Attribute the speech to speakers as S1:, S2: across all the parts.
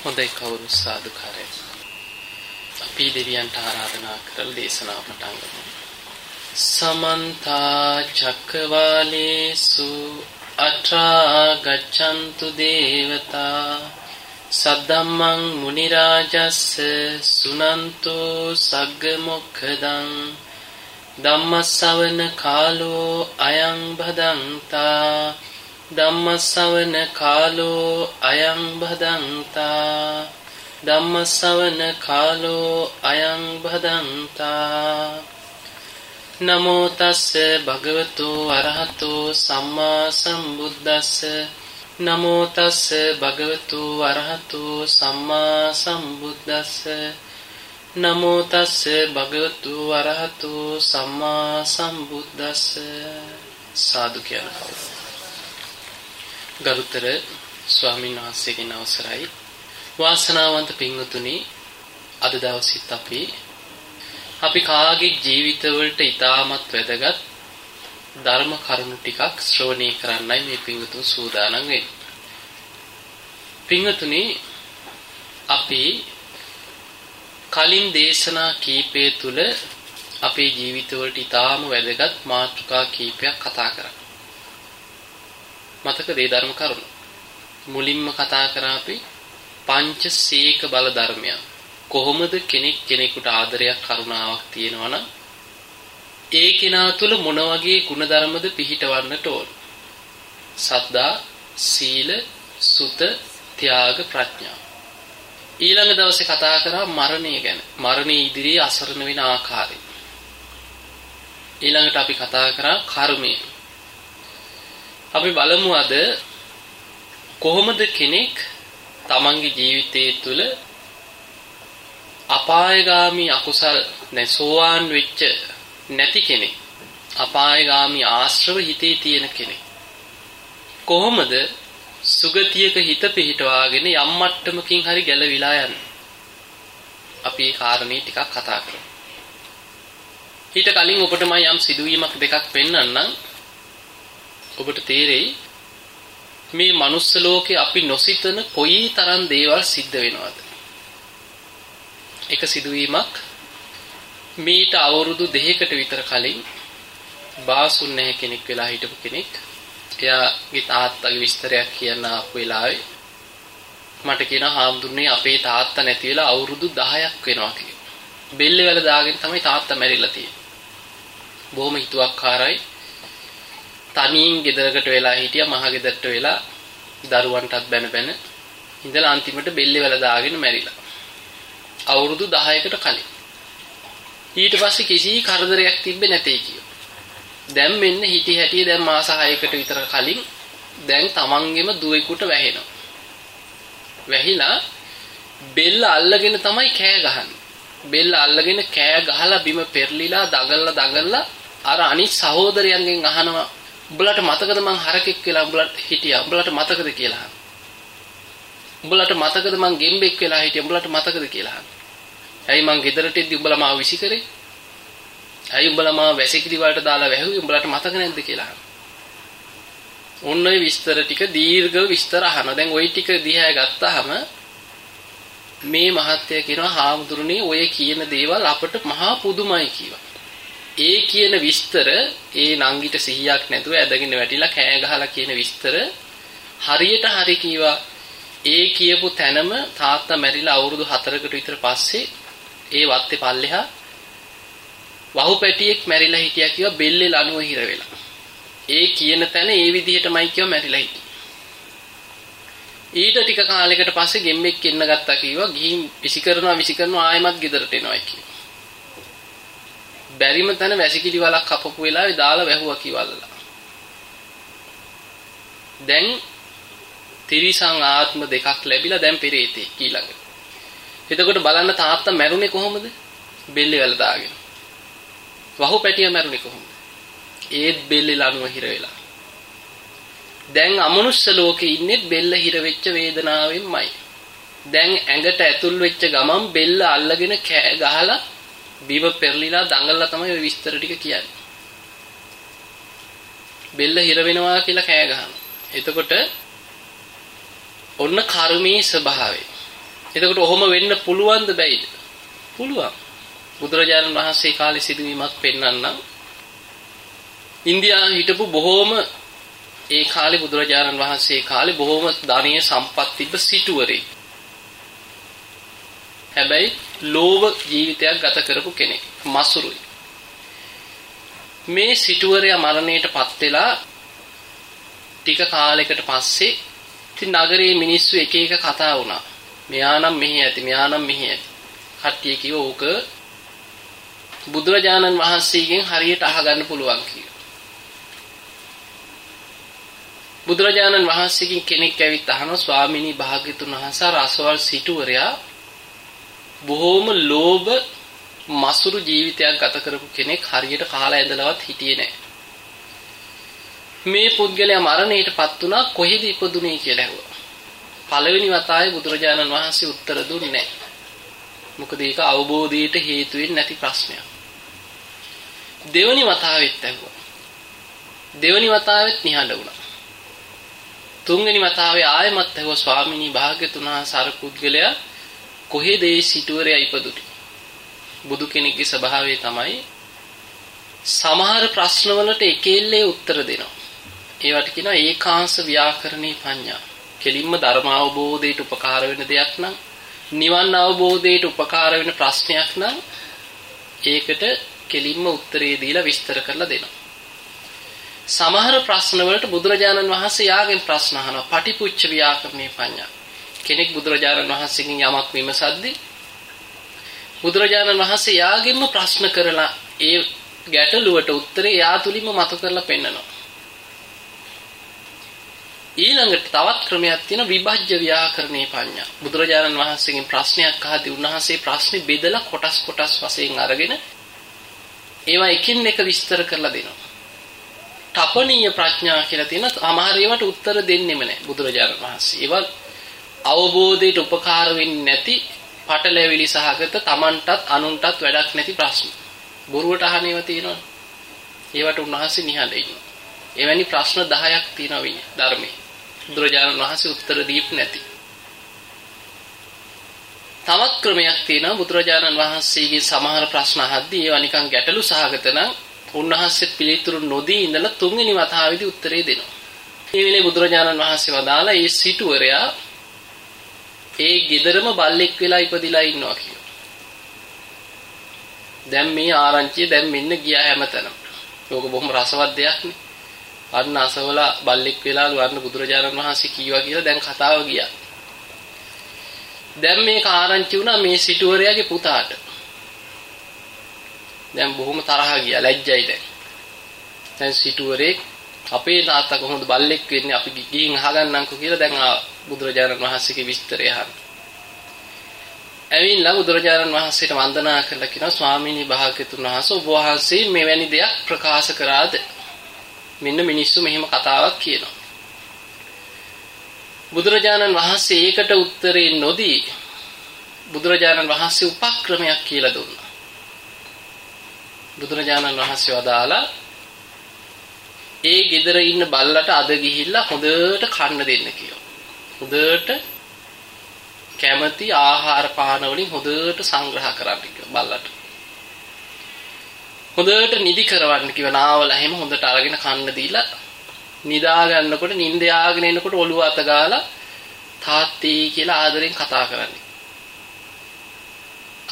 S1: හොඳයි කවුරු සාදුකාරය. අපි දෙවියන්ට ආරාධනා කරලා දේශනාව පටන් ගමු. සමන්ත චක්කවාලේසු අත්‍රා ගච්ඡන්තු දේවතා සද්දම්මං මුනි රාජස්ස සුනන්තෝ සග්ග මොක්ඛදං ධම්මස්සවන කාලෝ අයං භදන්තා ධම්මස්සවන කාලෝ අයං භදන්තා. ධම්මස්සවන කාලෝ අයං භදන්තා. නමෝ තස්ස භගවතු අරහතෝ සම්මා සම්බුද්දස්ස. නමෝ තස්ස භගවතු අරහතෝ සම්මා සම්බුද්දස්ස. නමෝ තස්ස භගවතු අරහතෝ සම්මා සම්බුද්දස්ස. සාදු කියනවා ගරුතර ස්වාමීන් වහන්සේගෙන් අවසරයි වාසනාවන්ත පින්වතුනි අද දවසෙත් අපි අපි කාගේ ජීවිතවලට ඊටමත් වැදගත් ධර්ම කරුණු ටිකක් ශ්‍රවණය කරන්නයි මේ පින්වතුන් සූදානම් වෙන්නේ. පින්වතුනි අපි කලින් දේශනා කීපය තුල අපේ ජීවිතවලට ඊටාම වැදගත් මාතෘකා කීපයක් කතා කරා. මතකද ඒ ධර්ම කරුණු? මුලින්ම කතා කරා අපි පංච සීක බල ධර්මයන්. කොහොමද කෙනෙක් කෙනෙකුට ආදරයක් කරුණාවක් තියෙනවා නම් ඒ කෙනා තුළ මොන වගේ ಗುಣධර්මද පිහිටවන්නට ඕන? සද්දා, සීල, සුත, ත්‍යාග, ප්‍රඥා. ඊළඟ දවසේ කතා කරා මරණය ගැන. මරණය ඉදිරියේ අසරණ වෙන ආකාරය. ඊළඟට අපි කතා කරා කර්මය. අපි බලමු අද කොහොමද කෙනෙක් තමන්ගේ ජීවිතයේ තුල අපායගාමි අකුසල් නැසෝවාන් වෙච්ච නැති කෙනෙක් අපායගාමි ආශ්‍රව හිතේ තියෙන කෙනෙක් කොහොමද සුගතියක හිත පිහිටවාගෙන යම් මට්ටමකින් හරි ගැලවිලා යන්නේ? අපි ඒ කාරණේ ටිකක් කතා කරමු. ඊට කලින් ඔබට මම යම් සිදුවීමක් දෙකක් පෙන්වන්නම් ඔබට තේරෙයි මේ manuss ලෝකේ අපි නොසිතන කොයි තරම් දේවල් සිද්ධ වෙනවද එක සිදුවීමක් මීට අවුරුදු දෙකකට විතර කලින් බාසුන් නැහැ කෙනෙක් වෙලා හිටපු කෙනෙක් එයාගේ තාත්තගේ විස්තරයක් කියන්න ආපු වෙලාවේ මට කියන හාමුදුරනේ අපේ තාත්තා නැති වෙලා අවුරුදු 10ක් වෙනවා කියලා. බෙල්ල වල දාගෙන තමයි තාත්තා මැරිලා තියෙන්නේ. බොහොම හිතුවක්කාරයි තනියෙන් ගෙදරකට වෙලා හිටියා මහ ගෙදරට වෙලා දරුවන්ටත් බැන බැන ඉඳලා අන්තිමට බෙල්ලේ වල දාගෙන මැරිලා. අවුරුදු 10කට කලින්. ඊට පස්සේ කිසි කරදරයක් තිබ්බේ නැtei කියෝ. දැන් මෙන්න හිටි හැටියේ දැන් මාස 6කට විතර කලින් දැන් තමන්ගෙම දුවෙකුට වැහෙනවා. වැහිලා බෙල්ල අල්ලගෙන තමයි කෑ ගහන්නේ. බෙල්ල අල්ලගෙන කෑ ගහලා බිම පෙරලිලා දඟලලා දඟලලා අර අනිත් සහෝදරයන්ගෙන් අහනවා උඹලට මතකද මං හරකෙක් වෙලා උඹලට හිටියා? උඹලට මතකද කියලා? උඹලට මතකද මං ගෙම්බෙක් වෙලා හිටියා? උඹලට මතකද කියලා? ඇයි මං ගෙදරට එද්දි උඹලා මාව විසි කරේ ඇයි උඹලා මාව වැසිකිලි වලට දාලා වැහුවේ? උඹලට මතක නැද්ද කියලා? ඔන්න ඔය විස්තර ටික දීර්ඝව විස්තර අහනවා දැන් ওই ටික දිහා ගත්තාම මේ මහත්ය කියනවා හාමුදුරනේ ඔය කියන දේවල් අපට මහා පුදුමයි කියවා ඒ කියන විස්තර ඒ නංගිට සිහියක් නැතුව ඇදගෙන වැටිලා කෑ ගහලා කියන විස්තර හරියට හරි කීවා ඒ කියපු තැනම තාත්තා මැරිලා අවුරුදු 4කට විතර පස්සේ ඒ වත්තේ පල්ලෙහා වහු පැටියෙක් මැරිලා හිටියා කිව්වා බෙල්ලේ ලණුව හිර වෙලා. ඒ කියන තැන ඒ විදිහටමයි කිව්වා මැරිලා හිටියේ. ඊට ටික කාලයකට පස්සේ ගෙම්බෙක් එන්න ගත්තා කිව්වා ගිහින් විසි කරනවා විසි කරනවා ආයෙමත් ගෙදරට එනවා කිව්වා. බැරිම තැන වැසිකිලි වලක් කපපු වෙලාවේ දාලා වැහුවා කිවල්ලා. දැන් තිරිසං ආත්ම දෙකක් ලැබිලා දැන් පෙරේතේ ඊළඟ. එතකොට බලන්න තාත්තා මැරුණේ කොහොමද? බෙල්ලේ වල දාගෙන. වහු පැටිය මැරුණේ කොහොමද? ඒත් බෙල්ලේ ලණුව හිර වෙලා. දැන් අමනුෂ්‍ය ලෝකේ ඉන්නේ බෙල්ල හිර වෙච්ච වේදනාවෙන්මයි. දැන් ඇඟට ඇතුල් වෙච්ච ගමන් බෙල්ල අල්ලගෙන කෑ ගහලා බීම පෙරලිලා දඟලලා තමයි ওই විස්තර ටික කියන්නේ. බෙල්ල හිර වෙනවා කියලා කෑ ගහනවා. එතකොට ඔන්න කර්මයේ ස්වභාවය. එතකොට ඔහොම වෙන්න පුළුවන්ද බැයිද? පුළුවන්. බුදුරජාණන් වහන්සේ කාලේ සිදුවීමක් පෙන්වන්නම්. ඉන්දියාවේ හිටපු බොහෝම ඒ කාලේ බුදුරජාණන් වහන්සේ කාලේ බොහෝම ධනීය සම්පත් තිබ්බ සිටුවරේ. හැබැයි ලෝභ ජීවිතයක් ගත කරපු කෙනෙක්. මසුරුයි. මේ සිටුවරයා මරණයටපත් වෙලා ටික කාලයකට පස්සේ ඉතින් නගරයේ මිනිස්සු එක එක කතා වුණා. මෙයා නම් මෙහි ඇති, මෙයා නම් මෙහි ඇති. කට්ටිය කිව්ව ඕක බුදුරජාණන් වහන්සේගෙන් හරියට අහගන්න පුළුවන් කියලා. බුදුරජාණන් වහන්සේගෙන් කෙනෙක් ඇවිත් අහනවා ස්වාමිනී භාග්‍යතුන් වහන්සේ රසවල් සිටුවරයා බොහෝම ලෝභ මසුරු ජීවිතයක් ගත කරපු කෙනෙක් හරියට කාලා ඇඳලවත් හිටියේ නැහැ. මේ පුද්ගලයා මරණයටපත් වුණා කොහෙද ඉපදුනේ කියලා ඇහුවා. පළවෙනි වතාවේ බුදුරජාණන් වහන්සේ උත්තර දුන්නේ නැහැ. මොකද ඒක අවබෝධයට හේතු වෙන්නේ නැති ප්‍රශ්නයක්. දෙවනි වතාවෙත් ඇහුවා. දෙවනි වතාවෙත් නිහඬ වුණා. තුන්වෙනි වතාවේ ආයෙමත් ඇහුවා ස්වාමිනී භාග්‍යතුන් වහන්සේ අර පුද්ගලයා කොහෙද ඒ සිටුවරයා ඉපදුනේ? බුදු කෙනෙක්ගේ ස්වභාවය තමයි සමහර ප්‍රශ්නවලට එකෙල්ලේ උත්තර දෙනවා. ඒවට කියනවා ඒකාංශ ව්‍යාකරණේ පඤ්ඤා. කෙලින්ම ධර්ම අවබෝධයට උපකාර වෙන දෙයක් නම් නිවන් අවබෝධයට උපකාර වෙන ප්‍රශ්නයක් නම් ඒකට කෙලින්ම උත්තරේ දීලා විස්තර කරලා දෙනවා. සමහර ප්‍රශ්න වලට බුදුරජාණන් වහන්සේ යාගෙන් ප්‍රශ්න අහනවා. පටිපුච්ච ව්‍යාකරණේ පඤ්ඤා. කෙනෙක් බුදුරජාණන් වහන්සේගෙන් යමක් විමසද්දී බුදුරජාණන් වහන්සේ යාගෙන්ම ප්‍රශ්න කරලා ඒ ගැටලුවට උත්තරේ යා තුලින්ම මතු කරලා පෙන්නනවා. ඊළඟට තවත් ක්‍රමයක් තියෙන විභජ්‍ය ව්‍යාකරණේ පඤ්ඤා. බුදුරජාණන් වහන්සේගෙන් ප්‍රශ්නයක් අහදී උන්වහන්සේ ප්‍රශ්නේ බෙදලා කොටස් කොටස් වශයෙන් අරගෙන ඒවා එකින් එක විස්තර කරලා දෙනවා. තපනීය ප්‍රඥා කියලා තියෙන සමහර ඒවාට උත්තර දෙන්නෙම නැහැ බුදුරජාණන් වහන්සේ. ඒවා අවබෝධයට උපකාර වෙන්නේ නැති පටලැවිලි සහගත Tamanටත් අනුන්ටත් වැඩක් නැති ප්‍රශ්න. බොරුවට අහන ඒවා තියෙනවා. ඒවට උන්වහන්සේ නිහඬ ඉන්නවා. එවැනි ප්‍රශ්න 10ක් තියෙනවා ධර්මයේ. බුදුරජාණන් වහන්සේ උත්තර දීපු නැති. තවත් ක්‍රමයක් තියෙනවා බුදුරජාණන් වහන්සේගේ සමහර ප්‍රශ්න අහද්දී ඒවා නිකන් ගැටලු සහගත නම් උන්වහන්සේ පිළිතුරු නොදී ඉඳලා තුන්වෙනි වතාවේදී උත්තරේ දෙනවා. මේ වෙලේ බුදුරජාණන් වහන්සේ වදාලා ඒ සිටුවරයා ඒ ගෙදරම බල්ලෙක් වෙලා ඉපදිලා ඉන්නවා කියලා. දැන් මේ ආරංචිය දැන් මෙන්න ගියා හැමතැනම. ඒක බොහොම රසවත් දෙයක් නේ. අන්න අසවල බල්ලෙක් වෙලාලු අන්න බුදුරජාණන් වහන්සේ කීවා කියලා දැන් කතාව ගියා. දැන් මේක ආරංචි වුණා මේ සිටුවරයාගේ පුතාට. දැන් බොහොම තරහ ගියා ලැජ්ජයි දැන්. දැන් සිටුවරේ අපේ තාත්තා කොහොමද බල්ලෙක් වෙන්නේ අපි ගිහින් අහගන්නම්කෝ කියලා දැන් බුදුරජාණන් වහන්සේගේ විස්තරය අහන්න. ඇවිල්ලා බුදුරජාණන් වහන්සේට වන්දනා කරලා කියනවා ස්වාමීනි භාග්‍යතුන් වහන්සේ ඔබ වහන්සේ මෙවැනි දෙයක් ප්‍රකාශ කරාද? මෙන්න මිනිස්සු මෙහෙම කතාවක් කියනවා. බුදුරජාණන් වහන්සේ ඒකට උත්තරේ නොදී බුදුරජාණන් වහන්සේ උපක්‍රමයක් කියලා දුන්නා. බුදුරජාණන් වහන්සේ වදාලා ඒ ගෙදර ඉන්න බල්ලට අද ගිහිල්ලා හොඳට කන්න දෙන්න කියලා. හොඳට කැමති ආහාර පාන වලින් හොඳට සංග්‍රහ කරන්න කියලා බල්ලට. හොඳට නිදි කරවන්න කිව්ව නාවල හැම හොඳට අරගෙන කන්න දීලා නිදා ගන්නකොට නිින්ද යාගෙන එනකොට ඔළුව අත ගාලා තාත්තී කියලා ආදරෙන් කතා කරන්නේ.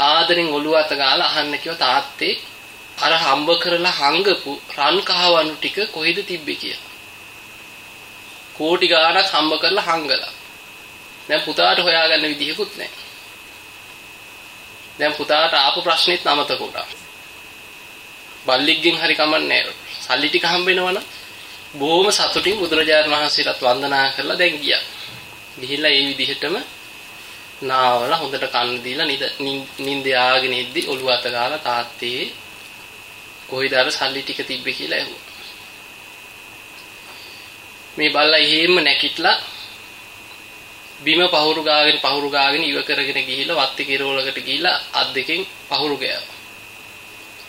S1: ආදරෙන් ඔළුව අත ගාලා අහන්න කිව්ව තාත්තේ අර හම්බ කරලා හංගපු රන් කහවණු ටික කොහෙද තිබ්බේ කියලා. කෝටි ගාණක් හම්බ කරලා හංගලා. දැන් පුතාට හොයාගන්න විදිහකුත් නැහැ. දැන් පුතාට ආපු ප්‍රශ්නෙත් අමතක වුණා. බල්ලික්ගෙන් හරි කමන්නේ සල්ලි ටික හම්බ වෙනවනම් බොහොම සතුටින් බුදුරජාණන් වහන්සේටත් වන්දනා කරලා දැන් ගියා. ගිහිල්ලා ඒ විදිහටම නාවල හොඳට කන්න දීලා නිින්ද යාගෙන ඉද්දි ඔළුව අත ගාලා තාත්තේ කොයිද අර සල්ලි ටික තිබ්බේ කියලා ඇහුවා. මේ බල්ලා එහෙම නැකිట్లా බිම පහුරු ගාගෙන පහුරු ගාගෙන ඉව කරගෙන ගිහිල්ලා වත්ති කිරෝලකට ගිහිල්ලා අත් දෙකෙන් පහුරු ගෑවා.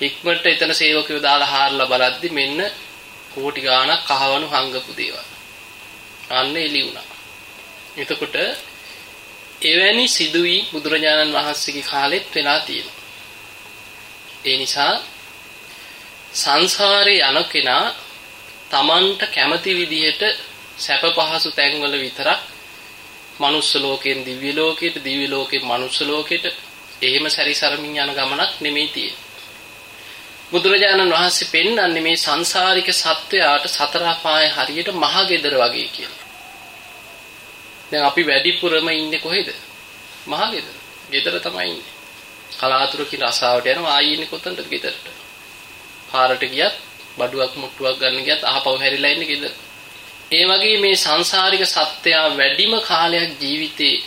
S1: ඉක්මනට එතන සේවකයෝ දාලා හාරලා බලද්දි මෙන්න කෝටි ගාණක් කහවණු හංගපු දේවල්. අන්න එළි වුණා. එතකොට එවැනි සිදුවීම් බුදුරජාණන් වහන්සේගේ කාලෙත් වෙලා තියෙනවා. ඒ නිසා සංසාරේ යන කෙනා Tamanට කැමති විදිහට සැප පහසු තැන්වල විතරක් මනුස්ස ලෝකයෙන් දිව්‍ය ලෝකයට දිව්‍ය ලෝකයෙන් මනුස්ස ලෝකයට එහෙම සැරිසරමින් යන ගමනක් නෙමෙයි තියෙන්නේ. බුදුරජාණන් වහන්සේ පෙන්වන්නේ මේ සංසාරික සත්වයාට සතර අපායේ හරියට මහගෙදර වගේ කියලා. දැන් අපි වැඩිපුරම ඉන්නේ කොහෙද? මහගෙදර. ගෙදර තමයි ඉන්නේ. කලාතුරකින් රසාවට යනවා ආයි ඉන්නේ කොතනද ගෙදරට. පාරට ගියත් බඩුවක් මුට්ටුවක් ගන්න ගියත් අහපව හැරිලා ඉන්නේ ගෙදර. ඒ වගේ මේ සංසාරික සත්‍යය වැඩිම කාලයක් ජීවිතේ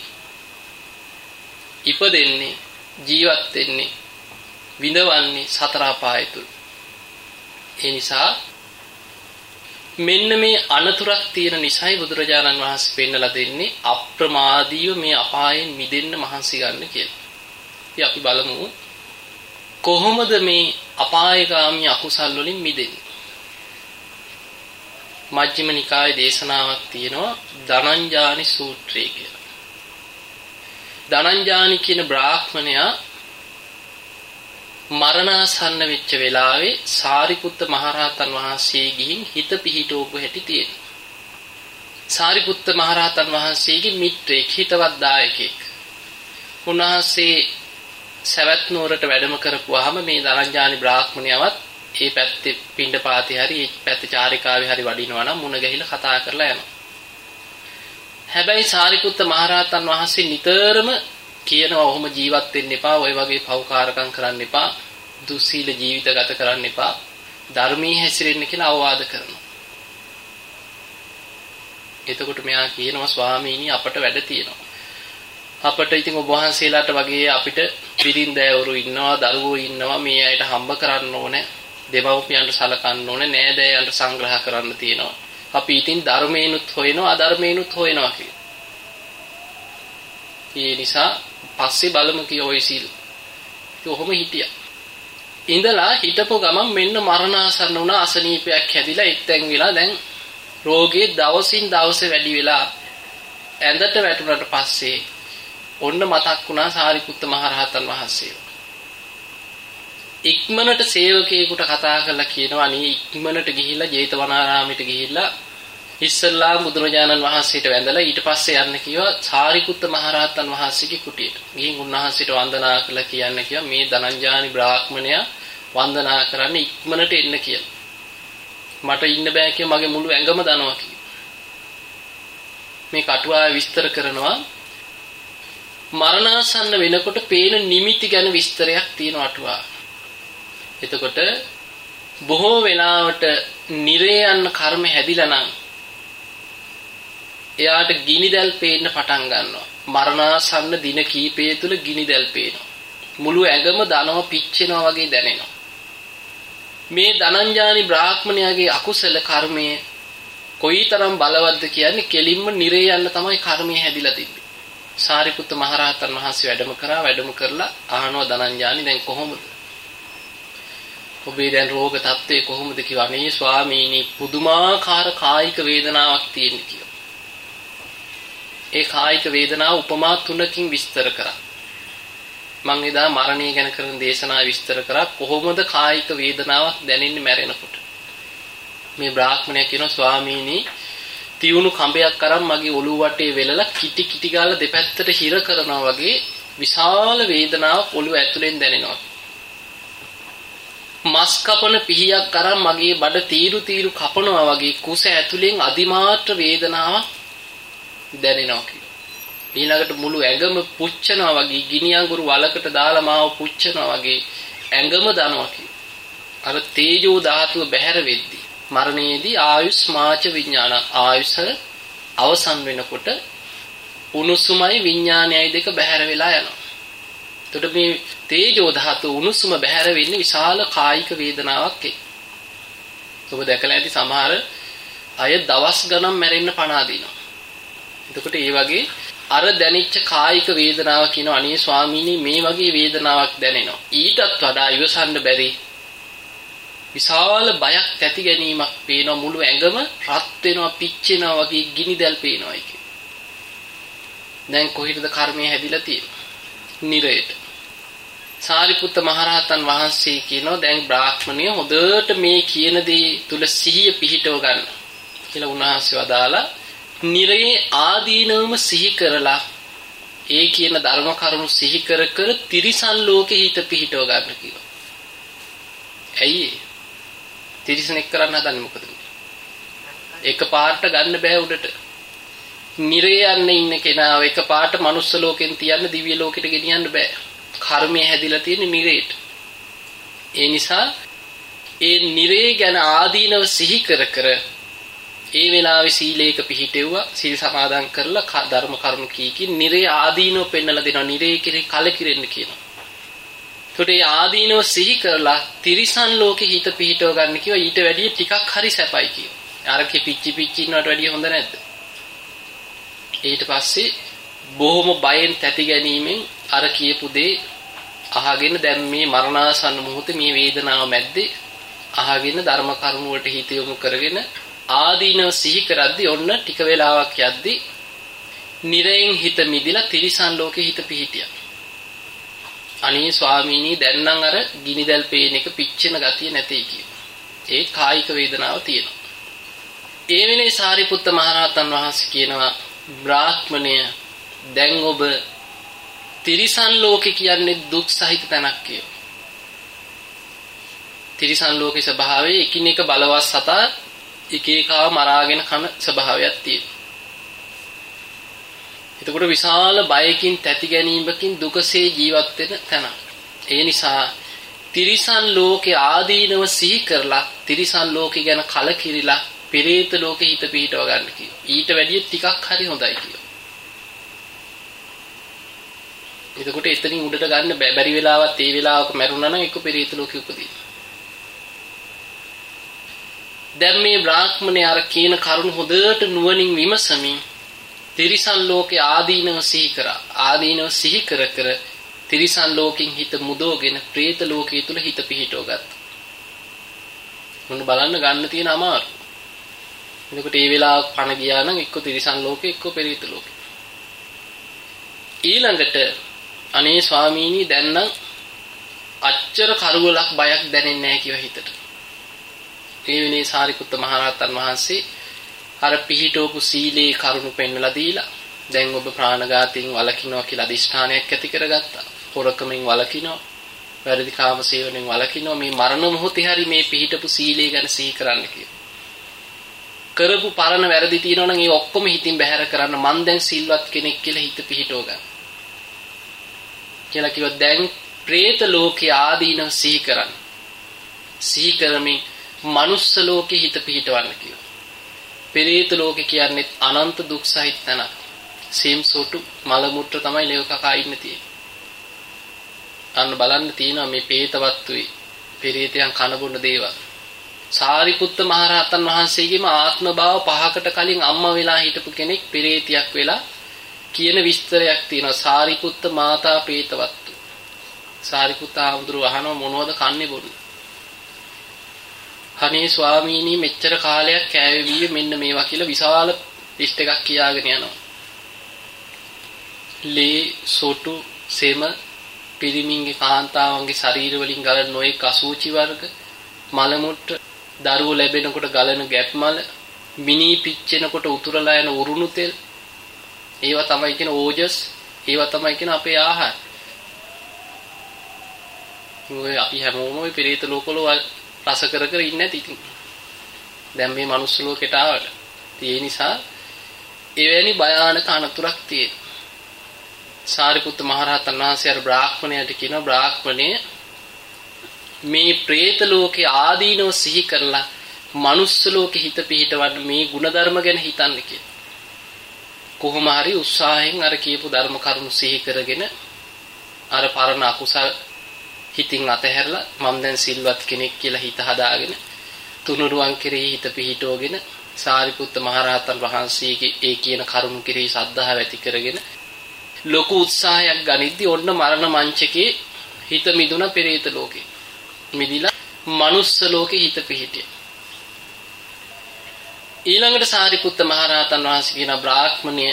S1: ඉපදෙන්නේ ජීවත් වෙන්නේ විඳවන්නේ සතර අපාය තුල. ඒ නිසා මෙන්න මේ අනතුරක් තියෙන නිසායි බුදුරජාණන් වහන්සේ පෙන්නලා දෙන්නේ අප්‍රමාදීව මේ අපායෙන් මිදෙන්න මහන්සි ගන්න කියලා. ඉතින් අපි බලමු කොහොමද මේ අපායগামী අකුසල් වලින් මිදෙන්නේ? මජ්ක්‍ධිම නිකායේ දේශනාවක් තියෙනවා ධනංජානි සූත්‍රය කියලා. ධනංජානි කියන බ්‍රාහ්මණයා මරණාසන්න වෙච්ච වෙලාවේ සාරිපුත්ත මහරහතන් වහන්සේ ගිහින් හිත පිහිටවපු හැටි තියෙනවා. සාරිපුත්ත මහරහතන් වහන්සේගේ මිත්‍රෙක් හිතවත් දායකෙක්. උන්වහන්සේ සවැත් නුවරට වැඩම කරපුවාම මේ ධනංජානි බ්‍රාහ්මණයවත් ඒ පැත්තේ පිණ්ඩපාතේ හරි ඒ පැත්තේ චාරිකාවේ හරි වඩිනවා නම් මුණ ගැහිලා කතා කරලා යනවා. හැබැයි සාරිපුත්ත මහරහතන් වහන්සේ නිතරම කියනවා ඔහොම ජීවත් වෙන්න එපා, ওই වගේ පව්කාරකම් කරන්න එපා, දුස්සීල ජීවිත ගත කරන්න එපා, ධර්මී හැසිරෙන්න කියලා අවවාද කරනවා. එතකොට මෙයා කියනවා ස්වාමීනි අපට වැඩ තියෙනවා. අපට ඉතින් ඔබ වහන්සේලාට වගේ අපිට පිරින්දෑවරු ඉන්නවා, දරුවෝ ඉන්නවා, මේ අයට හම්බ කරන්න ඕනේ. දෙමව්පියන්ට සලකන්න ඕනේ නෑදෑයන්ට සංග්‍රහ කරන්න තියෙනවා. අපි ඉතින් ධර්මේනුත් හොයනවා අධර්මේනුත් හොයනවා කියලා. ඒ නිසා පස්සේ බලමු කිය ඔය සීල්. කොහොම හිටියා. ඉඳලා හිටපු ගමන් මෙන්න මරණාසන්න වුණා අසනීපයක් හැදිලා එක්තැන් වෙලා දැන් රෝගේ දවසින් දවස වැඩි වෙලා ඇඳට වැටුණාට පස්සේ ඔන්න මතක් වුණා සාරිපුත්ත මහරහතන් වහන්සේ. ඉක්මනට සේවකයෙකුට කතා කරලා කියනවා අනේ ඉක්මනට ගිහිල්ලා ජේතවනාරාමයට ගිහිල්ලා ඉස්සල්ලා බුදුරජාණන් වහන්සේට වැඳලා ඊට පස්සේ යන්න කිව්වා සාරිපුත්ත මහරහතන් වහන්සේගේ කුටියට. ගිහින් උන්වහන්සේට වන්දනා කළා කියන්න කිව්වා මේ ධනංජානි බ්‍රාහ්මණයා වන්දනා කරන්න ඉක්මනට එන්න කියලා. මට ඉන්න බෑ කිය මගේ මුළු ඇඟම දනවා මේ කටුවා විස්තර කරනවා මරණාසන්න වෙනකොට පේන නිමිති ගැන විස්තරයක් තියෙන අටුවා. එතකොට බොහෝ වෙලාවට නිරේ යන කර්ම හැදිලා නම් එයාට ගිනිදැල් පේන්න පටන් ගන්නවා. මරණාසන්න දින කීපය තුල ගිනිදැල් පේනවා. මුළු ඇඟම දනව පිච්චෙනවා වගේ දැනෙනවා. මේ ධනංජානි බ්‍රාහ්මණයාගේ අකුසල කර්මය කොයිතරම් බලවත්ද කියන්නේ කෙලින්ම නිරේ යන්න තමයි කර්මය හැදිලා තිබෙන්නේ. සාරිපුත්ත මහරහතන් වහන්සේ වැඩම කරා වැඩම කරලා අහනවා ධනංජානි දැන් කොහොමද? ඔබේ දැන් රෝග තත්ත්වය කොහොමද කිව්වා අනේ ස්වාමීනි පුදුමාකාර කායික වේදනාවක් තියෙන කියලා. ඒ කායික වේදනාව උපමා තුනකින් විස්තර කරා. මම එදා මරණය ගැන කරන දේශනාව විස්තර කරා කොහොමද කායික වේදනාවක් දැනෙන්නේ මැරෙනකොට. මේ බ්‍රාහ්මණයා කියනවා ස්වාමීනි තියුණු කඹයක් අරන් මගේ ඔළුව වටේ වෙලලා කිටි කිටි ගාලා දෙපැත්තට හිර කරනවා වගේ විශාල වේදනාවක් ඔළුව ඇතුලෙන් දැනෙනවා. මස් කපන පිහියක් අරන් මගේ බඩ තීරු තීරු කපනවා වගේ කුස ඇතුලෙන් අදිමාත්‍ර වේදනාවක් දැනෙනවා කියලා. ඊළඟට මුළු ඇඟම පුච්චනවා වගේ ගිනි අඟුරු වලකට දාලා මාව පුච්චනවා වගේ ඇඟම දනවා කියලා. අර තේජෝ ධාතුව බැහැර වෙද්දී මරණයේදී ආයුෂ් මාච විඥාන ආයුෂ අවසන් වෙනකොට උණුසුමයි විඥානයයි දෙක බැහැර වෙලා යනවා. එතකොට මේ තේජෝ ධාතු උණුසුම බැහැර වෙන්නේ විශාල කායික වේදනාවක් එක්ක. ඔබ දැකලා ඇති සමහර අය දවස් ගණන් මැරෙන්න පණ අදිනවා. එතකොට ඒ වගේ අර දැනෙච්ච කායික වේදනාව කියන අනේ ස්වාමීනි මේ වගේ වේදනාවක් දැනෙනවා. ඊටත් වඩා ඉවසන්න බැරි විශාල බයක් ඇති ගැනීමක් පේන මුළු ඇඟම රත් වෙනවා පිච්චෙනවා වගේ ගිනි දැල් පේනවා දැන් කොහෙද කර්මය හැදිලා තියෙන්නේ? නිරයට. සාරිපුත්ත මහරහතන් වහන්සේ කියනවා දැන් බ්‍රාහ්මණය හොඳට මේ කියන දේ තුල සිහිය පිහිටව ගන්න කියලා උන්වහන්සේ වදාලා නිරේ ආදීනවම සිහි කරලා ඒ කියන ධර්ම කරුණු සිහි කර කර තිරිසන් ලෝකෙ හිත පිහිටව ගන්න කිව්වා. ඇයි තිරිසනෙක් කරන්න හදන්නේ මොකද? එක පාට ගන්න බෑ උඩට. නිරේ යන්න ඉන්න කෙනාව එක පාට මනුස්ස ලෝකෙන් තියන්න දිව්‍ය ලෝකෙට ගෙනියන්න බෑ. කර්මය හැදිලා තියෙන නිරේට. ඒ නිසා ඒ නිරේ ගැන ආදීනව සිහි කර කර ඒ වෙලාවේ සීලේක පිහිටෙව්වා සීල් සමාදන් කරලා ධර්ම කරුණු කී කී නිරේ ආදීනව පෙන්නලා දෙනවා නිරේ කෙරේ කලකිරෙන්න කියනවා. ඒකට ඒ ආදීනව සිහි කරලා තිරිසන් ලෝකෙ හිත පිහිටව ගන්න කිව්වා ඊට වැඩිය ටිකක් හරි සැපයි කිව්වා. අරකේ පිච්චි පිච්චි ඉන්නවට වැඩිය හොඳ නැද්ද? ඊට පස්සේ බොහොම බයෙන් තැති ගැනීමෙන් අර කියපු දේ අහගෙන දැන් මේ මරණාසන්න මොහොතේ මේ වේදනාව මැද්දේ අහගෙන ධර්ම කරුණු වලට හිත යොමු කරගෙන ආදීනව සිහි කරද්දී ඔන්න ටික වෙලාවක් යද්දී නිරයෙන් හිත මිදිලා තිරිසන් ලෝකේ හිත පිහිටියා. අනේ ස්වාමීනි දැන් නම් අර ගිනිදැල් පේන එක පිච්චෙන ගතිය නැtei කිය. ඒ කායික වේදනාව තියෙනවා. ඒ වෙලේ සාරිපුත්ත මහරහතන් වහන්සේ කියනවා බ්‍රාහ්මණය දැන් ඔබ තිරිසන් ලෝකේ කියන්නේ දුක් සහිත තැනක් කිය. තිරිසන් ලෝකේ ස්වභාවය එකිනෙක බලවත් සතා එක එකව මරාගෙන කන ස්වභාවයක් තියෙනවා. එතකොට විශාල බයකින් තැති ගැනීමකින් දුකසේ ජීවත් වෙන තැන. ඒ නිසා තිරිසන් ලෝකේ ආදීනව සිහි කරලා තිරිසන් ලෝකේ ගැන කලකිරිලා පෙරේත ලෝකේ හිත පිහිටව ගන්න කියනවා. ඊට වැඩිය ටිකක් හරි හොඳයි කියනවා. එතකොට එතනින් උඩට ගන්න බැරි වෙලාවත් ඒ වෙලාවක මැරුණා නම් එක්ක පෙරේත ලෝකෙ උපදින. දැන් මේ බ්‍රාහ්මණය අර කියන කරුණ හොඳට නුවණින් විමසමින් තිරිසන් ලෝකේ ආදීනව සිහි කරා. ආදීනව සිහි කර කර තිරිසන් ලෝකෙන් හිත මුදවගෙන പ്രേත ලෝකයේ තුල හිත පිහිටව ගත්තා. මොන බලන්න ගන්න තියෙන අමාරු. එතකොට මේ වෙලාව පණ ගියා නම් එක්ක තිරිසන් ලෝකේ එක්ක පෙරිත ලෝකේ. ඊළඟට අනේ ස්වාමීනි දැන් නම් අච්චර කරුවලක් බයක් දැනෙන්නේ නැහැ කියලා හිතට. ඒ වෙනේ සාරිපුත්ත මහරහතන් වහන්සේ අර පිහිටවපු සීලේ කරුණු පෙන්වලා දීලා දැන් ඔබ ප්‍රාණඝාතයෙන් වළකිනවා කියලා අදිෂ්ඨානයක් ඇති කරගත්තා. හොරකමින් වළකිනවා. වැරදි කාම සේවනයෙන් වළකිනවා. මේ මරණ මොහොතේ හරි මේ පිහිටපු සීලේ ගැන සිහි කරන්න කියලා. කරපු පරණ වැරදි තියෙනවා නම් ඒ ඔක්කොම හිතින් බැහැර කරන්න මං දැන් සිල්වත් කෙනෙක් කියලා හිත පිහිටව ගන්න. කියලා කිව්වා දැන් പ്രേත ලෝකේ ආදීනව සිහි කරන්න. සිහි කරමින් මනුස්ස ලෝකේ හිත පිහිටවන්න කිව්වා. පෙරේත ලෝකේ කියන්නේ අනන්ත දුක් සහිත තැනක්. සීම් සොටු මල මුට්ට තමයි ලේව කකා ඉන්න තියෙන්නේ. අන්න බලන්න තියෙනවා මේ පේතවත්තුයි පෙරේතයන් කන බොන දේවල්. සාරිපුත්ත මහරහතන් වහන්සේගේම ආත්ම භාව පහකට කලින් අම්මා වෙලා හිටපු කෙනෙක් පෙරේතියක් වෙලා කියන විස්තරයක් තියෙනවා සාරිපුත්ත මාතා පේතවත්තු. සාරිපුත්ත ආමුදුරු අහනවා මොනවද කන්නේ බොන්නේ? අනේ ස්වාමීනි මෙච්චර කාලයක් කෑවෙවිය මෙන්න මේවා කියලා විශාල ලිස්ට් එකක් කියාගෙන යනවා. ලේ සොටු සෙම පිරිමින්ගේ කාන්තාවන්ගේ ශරීර වලින් ගලන නොයෙක් අසූචි වර්ග මල මුට්ට දරුවෝ ලැබෙනකොට ගලන ගැප් මල මිනී පිච්චෙනකොට උතුරලා යන උරුණු තෙල් ඒවා තමයි කියන ඕජස් ඒවා තමයි කියන අපේ ආහාර. ඔය අපි හැමෝම ওই පෙරේත ලෝකවල රස කර කර ඉන්නේ නැති ඉතින්. දැන් මේ manuss ලෝකෙට ආවට. ඒ නිසා එවැනි භයානක අනතුරක් තියෙනවා. සාරිපුත්ත මහරහතන් වහන්සේ අර බ්‍රාහ්මණයට කියනවා බ්‍රාහ්මණය මේ പ്രേත ලෝකේ ආදීනව සිහි කරලා manuss ලෝකෙ හිත පිහිටවන්න මේ ಗುಣධර්ම ගැන හිතන්න කියලා. කොහොම හරි උත්සාහයෙන් අර කියපු ධර්ම කරුණු සිහි කරගෙන අර පරණ අකුසල් හිතින් අතහැරලා මම දැන් සිල්වත් කෙනෙක් කියලා හිත හදාගෙන තුනුරුවන් කෙරෙහි හිත පිහිටවගෙන සාරිපුත්ත මහරහතන් වහන්සේගේ ඒ කියන කරුණු කෙරෙහි සද්ධාව ඇති කරගෙන ලොකු උත්සාහයක් ගනිද්දි ඔන්න මරණ මංචකේ හිත මිදුණ පෙරේත ලෝකේ. මිදිලා මනුස්ස ලෝකේ හිත පිහිටිය. ඊළඟට සාරිපුත්ත මහරහතන් වහන්සේ කියන බ්‍රාහ්මණය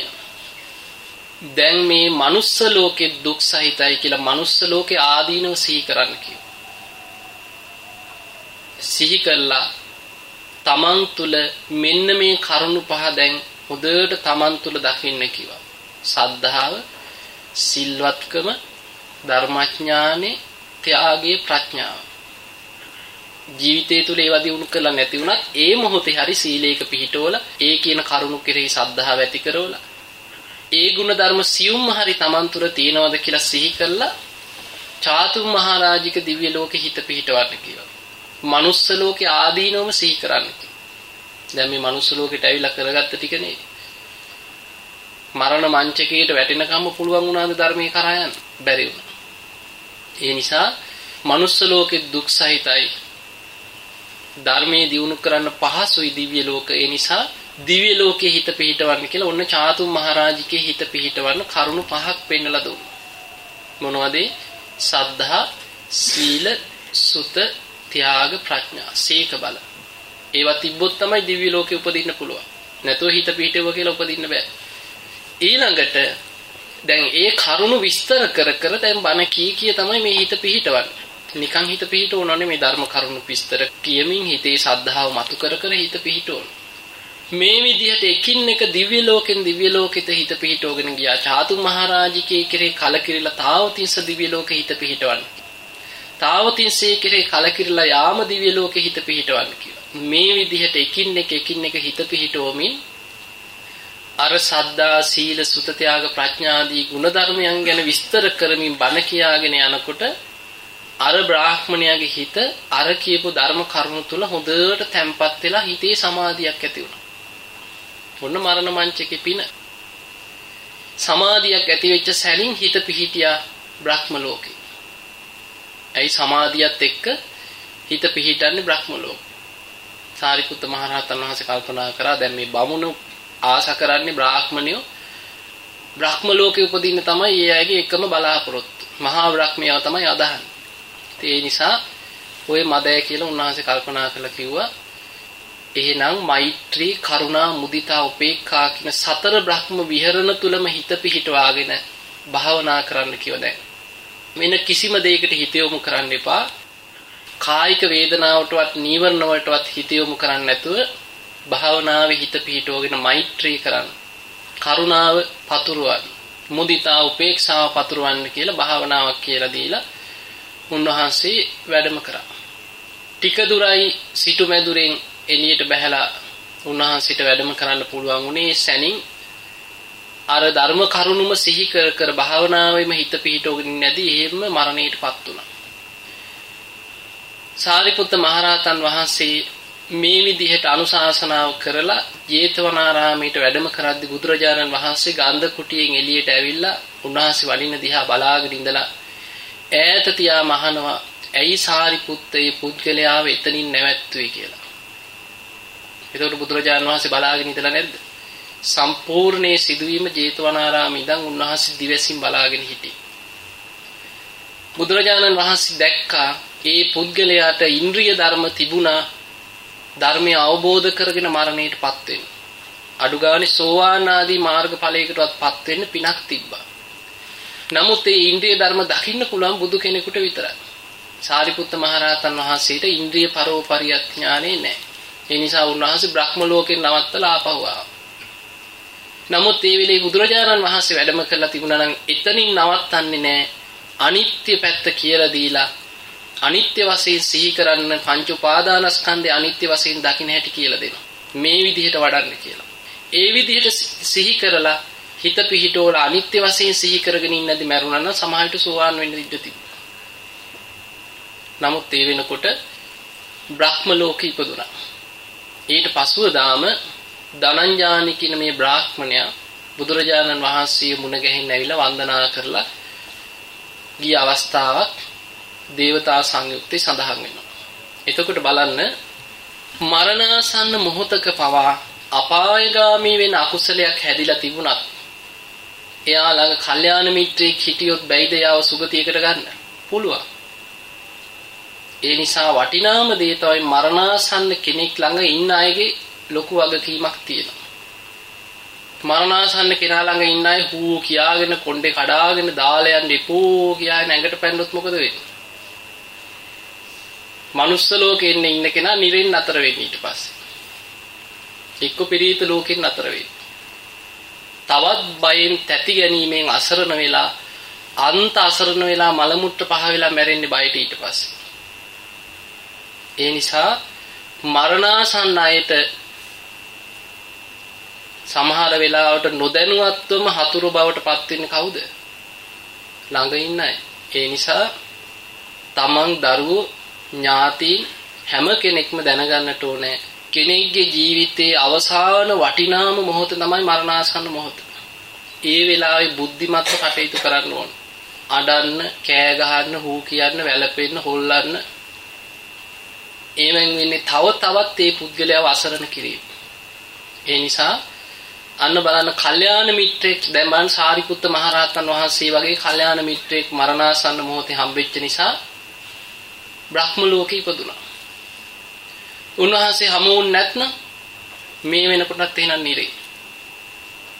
S1: දැන් මේ manuss ලෝකේ දුක් සහිතයි කියලා manuss ලෝකේ ආදීනව සිහි කරන්න කිව්වා. සිහි කළා තමන් තුල මෙන්න මේ කරුණු පහ දැන් හොඳට තමන් තුල දකින්න කිව්වා. සද්ධාව, සිල්වත්කම, ධර්මඥානෙ, ත්‍යාගයේ ප්‍රඥාව. ජීවිතය තුළ ඒවා දිනු කරලා නැති වුණත් ඒ මොහොතේ හරි සීලයක පිහිටවල ඒ කියන කරුණු කෙරෙහි සද්ධාව ඇති කරවලා ඒ ගුණ ධර්ම සියුම්ම හරි Taman තුර තියනවද කියලා සිහි කරලා චාතුම් මහරජික දිව්‍ය ලෝකෙ හිත පිහිටවන්න කියලා. මනුස්ස ලෝකේ ආදීනවම සිහි කරන්න දැන් මේ මනුස්ස ලෝකෙට ඇවිල්ලා කරගත්ත ටික නේ. මරණ මංචකයට වැටෙනකම්ම පුළුවන් වුණාද ධර්මයේ කරා යන්න? බැරි වුණා. ඒ නිසා මනුස්ස ලෝකෙ දුක් සහිතයි. ධර්මයේ දියුණු කරන්න පහසුයි දිව්‍ය ලෝක. ඒ නිසා දිව්‍ය ලෝකයේ හිත පිහිටවන්න කියලා ඔන්න චාතුම් මහරජිකේ හිත පිහිටවන්න කරුණු පහක් පෙන්නලා දුන්නා. මොනවද? සද්ධා, සීල, සුත, ත්‍යාග, ප්‍රඥා, සීක බල. ඒවා තිබ්බොත් තමයි දිව්‍ය ලෝකේ උපදින්න පුළුවන්. නැතුව හිත පිහිටව කියලා උපදින්න බෑ. ඊළඟට දැන් ඒ කරුණු විස්තර කර කර දැන් බණ කී කිය තමයි මේ හිත පිහිටවන්නේ. නිකන් හිත පිහිටවනෝනේ මේ ධර්ම කරුණු විස්තර කියමින් හිතේ සද්ධාව මතු කර කර හිත පිහිටවනවා. මේ විදිහට එකින් එක දිව්‍ය ලෝකෙන් දිව්‍ය ලෝකෙට හිත පිහිටවගෙන ගියා. චාතු මහරජිකේ කෙරේ කලකිරිලා තාවතින්ස දිව්‍ය ලෝකෙ හිත පිහිටවන්න. තාවතින්සේ කෙරේ කලකිරිලා යාම දිව්‍ය ලෝකෙ හිත පිහිටවන්න කියලා. මේ විදිහට එකින් එක එකින් එක හිත පිහිටවමින් අර සද්දා සීල සුත ත්‍යාග ප්‍රඥාදී ගුණධර්මයන් ගැන විස්තර කරමින් බණ කියාගෙන යනකොට අර බ්‍රාහ්මණයාගේ හිත අර කියපු ධර්ම කරුණු තුල හොඳට තැම්පත් වෙලා හිතේ සමාධියක් ඇති වුණා. මොන මරණ මංචකේ පින සමාධියක් ඇති වෙච්ච සැනින් හිත පිහිටියා බ්‍රහ්ම ලෝකේ. ඇයි සමාධියත් එක්ක හිත පිහිටන්නේ බ්‍රහ්ම ලෝකේ. සාරිපුත්ත මහරහතන් වහන්සේ කල්පනා කරා දැන් මේ බමුණු ආශා කරන්නේ බ්‍රාහ්මණයෝ බ්‍රහ්ම ලෝකේ උපදින්න තමයි ඒ අයගේ එකම බලාපොරොත්තු. මහා බ්‍රහ්මයා තමයි අදහන්නේ. ඒ නිසා ওই මදය කියලා උන්වහන්සේ කල්පනා කරලා කිව්වා එහෙනම් මෛත්‍රී කරුණා මුදිතා උපේක්ඛා කියන සතර බ්‍රහ්ම විහරණ තුලම හිත පිහිටවාගෙන භාවනා කරන්න කිව්ව දැන්. වෙන කිසිම දෙයකට හිත යොමු කරන්න එපා. කායික වේදනාවටවත් නීවරණ වලටවත් හිත යොමු කරන්නේ නැතුව භාවනාවේ හිත පිහිටවගෙන මෛත්‍රී කරන්න. කරුණාව පතුරවන්න. මුදිතා උපේක්ෂාව පතුරවන්න කියලා භාවනාවක් කියලා දීලා උන්වහන්සේ වැඩම කරා. ටික දුරයි සිටු මැදුරෙන් එළියට බහැලා උන්වහන්සේට වැඩම කරන්න පුළුවන් උනේ සැනින් අර ධර්ම කරුණුම සිහි කර කර භාවනාවෙම හිත පිහිටවගෙන නැදී එහෙම මරණයටපත් වුණා. සාරිපුත්ත මහරහතන් වහන්සේ මේ විදිහට අනුශාසනාව කරලා ජේතවනාරාමයට වැඩම කරද්දී බුදුරජාණන් වහන්සේ ගන්ධ කුටියෙන් එළියට ඇවිල්ලා උන්වහන්සේ වඩින දිහා බලාගෙන ඉඳලා ඈත තියා මහනවා ඇයි සාරිපුත්තේ පුද්ගලයාව එතනින් නැවැත්තුවේ කියලා. එතකොට බුදුරජාණන් වහන්සේ බලාගෙන ඉඳලා නැද්ද? සම්පූර්ණයේ සිදුවීම ජේතවනාරාමේ ඉඳන් උන්වහන්සේ දිවසින් බලාගෙන හිටියේ. බුදුරජාණන් වහන්සේ දැක්කා ඒ පුද්ගලයාට ඉන්ද්‍රිය ධර්ම තිබුණා ධර්මය අවබෝධ කරගෙන මරණයටපත් වෙන්න. අඩුගානේ සෝවාන් ආදී මාර්ගඵලයකටවත්පත් වෙන්න පිනක් තිබ්බා. නමුත් ඒ ඉන්ද්‍රිය ධර්ම දකින්න පුළුවන් බුදු කෙනෙකුට විතරයි. සාරිපුත්ත මහරහතන් වහන්සේට ඉන්ද්‍රිය පරෝපරිඥානේ නැහැ. ඒ නිසා උන්වහන්සේ බ්‍රහ්ම ලෝකෙන් නවත්තලා ආපහු ආවා. නමුත් ඒ වෙලේ බුදුරජාණන් වහන්සේ වැඩම කරලා තිබුණා නම් එතනින් නවත්තන්නේ නැහැ. අනිත්‍ය පැත්ත කියලා දීලා අනිත්‍ය වශයෙන් සිහි කරන්න පංච උපාදානස්කන්ධේ අනිත්‍ය වශයෙන් දකින්න හැටි කියලා දෙනවා. මේ විදිහට වඩන්න කියලා. ඒ විදිහට සිහි කරලා හිත පිහිටෝල අනිත්‍ය වශයෙන් සිහි කරගෙන ඉන්නදී මරුණා නම් සමාහිත සෝවාන් වෙන්න ඉඩ තිබුණා. නමුත් ඒ වෙනකොට බ්‍රහ්ම ලෝකෙ ඉපදුනා. ඊට පසුව දාම ධනංජානි කියන මේ බ්‍රාහ්මණයා බුදුරජාණන් වහන්සේ මුණ ගැහින්න ඇවිල්ලා වන්දනා කරලා ගිය අවස්ථාවක් දේවතා සංයුක්තේ සඳහන් වෙනවා. එතකොට බලන්න මරණාසන්න මොහොතක පවා අපායගාමී වෙන අකුසලයක් හැදිලා තිබුණත් එයා ළඟ කල්යාණ මිත්‍රයෙක් හිටියොත් බැයිද යාව සුගතියකට ගන්න? පුළුවන්. ඒ නිසා වටිනාම දේ තමයි මරණාසන්න කෙනෙක් ළඟ ඉන්න අයගේ ලොකු වගකීමක් තියෙනවා. මරණාසන්න කෙනා ළඟ ඉන්න අය හූ කියාගෙන කොණ්ඩේ කඩාගෙන දාලා යන්න එපෝ කියාගෙන ඇඟට පැන්නොත් මොකද වෙන්නේ? මනුස්ස ලෝකේ ඉන්න ඉන්න කෙනා නිරෙන් අතර වෙන්නේ ඊට පස්සේ. එක්ක පිරීත ලෝකෙන් අතර වෙන්නේ. තවත් බයෙන් තැති ගැනීමෙන් අසරණ වෙලා අන්ත අසරණ වෙලා මල මුට්ට පහ වෙලා මැරෙන්නේ බයට ඊට පස්සේ. ඒ නිසා මරණාසන්න අයට සමහර වෙලාවට නොදැනුවත්වම හතුරු බවට පත් වෙන්නේ කවුද? ළඟ ඉන්න අය. ඒ නිසා තමන් දරුවෝ ඥාති හැම කෙනෙක්ම දැනගන්නට ඕනේ කෙනෙක්ගේ ජීවිතයේ අවසාන වටිනාම මොහොත තමයි මරණාසන්න මොහොත. ඒ වෙලාවේ බුද්ධිමත්ව කටයුතු කරන්න ඕන. අඩන්න, කෑ ගහන්න, හූ කියන්න, වැළපෙන්න, හොල්ලන්න. ඒවෙන් වෙන්නේ තව තවත් ඒ පුද්ගලයාව අසරණ කිරීම. ඒ නිසා අන්න බලන්න කල්යාණ මිත්‍රෙක් දැන් බලන්න සාරිපුත්ත මහරහතන් වහන්සේ වගේ කල්යාණ මිත්‍රෙක් මරණාසන්න මොහොතේ හම්බෙච්ච නිසා බ්‍රහ්ම ලෝකෙ ඉපදුනා. උන්වහන්සේ හමු වුනේ නැත්නම් මේ වෙනකොටත් එහෙනම් නිරේ.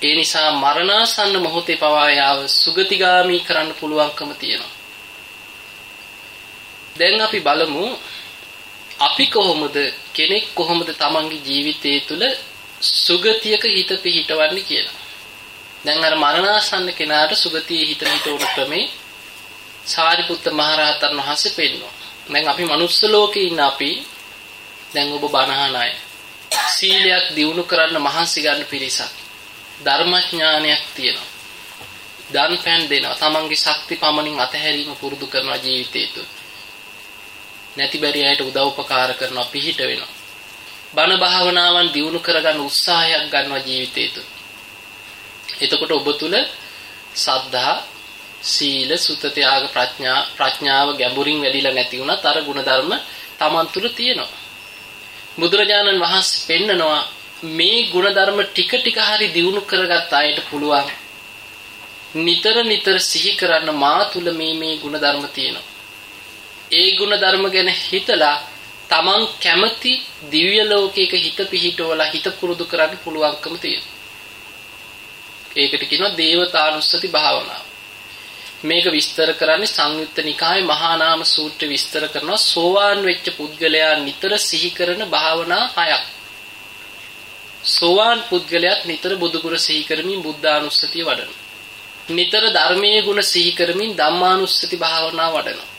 S1: ඒ නිසා මරණාසන්න මොහොතේ පවා යාව සුගතිගාමි කරන්න පුළුවන්කම තියෙනවා. දැන් අපි බලමු අපි කොහොමද කෙනෙක් කොහොමද තමන්ගේ ජීවිතය තුළ සුගතියක හිත පිහිටවන්නේ කියලා. දැන් අර මරණාසන්න කෙනාට සුගතියේ හිත පිහිටවන ක්‍රමේ සාරිපුත්ත මහරහතන් වහන්සේ පෙන්වනවා. දැන් අපි manuss ලෝකේ ඉන්න අපි දැන් ඔබ බණහන අය සීලයක් දියුණු කරන්න මහන්සි ගන්න පිරිසක් ධර්මඥානයක් තියෙනවා. දන් පෑන් දෙනවා. තමන්ගේ ශක්ති පමණින් අතහැරීම පුරුදු කරන ජීවිතය තුළ. නැති බැරි අයට උදව් උපකාර කරනවා පිහිට වෙනවා. බණ භාවනාවන් දියුණු කරගන්න උත්සාහයක් ගන්නවා ජීවිතය තුළ. එතකොට ඔබ තුල සද්ධා, සීල, සුත ත්‍යාග ප්‍රඥා ප්‍රඥාව ගැඹුරින් වැඩිලා නැති වුණත් අර ಗುಣධර්ම Taman තුල තියෙනවා. බුදුරජාණන් වහන්සේ පෙන්නනවා මේ ಗುಣධර්ම ටික ටික හරි දියුණු කරගත් අයට පුළුවන් නිතර නිතර සිහි කරන්න මා තුල මේ මේ ಗುಣධර්ම තියෙනවා. ඒ ಗುಣධර්ම ගැන හිතලා Taman කැමති දිව්‍ය ලෝකයක හිත පිහිටවලා හිත පුරුදු කරන්න පුළුවන්කම තියෙනවා. ඒකට කියනවා දේවතානුස්සති භාවනාව. මේක විස්තර කරන්නේ සංයුත්ත නිකායේ මහා නාම සූත්‍ර විස්තර කරනවා සෝවාන් වෙච්ච පුද්ගලයා නිතර සිහි කරන භාවනා හයක්. සෝවාන් පුද්ගලයාත් නිතර බුදුගුණ සිහි කරමින් බුද්ධානුස්සතිය වඩනවා. නිතර ධර්මයේ ගුණ සිහි කරමින් ධම්මානුස්සති භාවනා වඩනවා.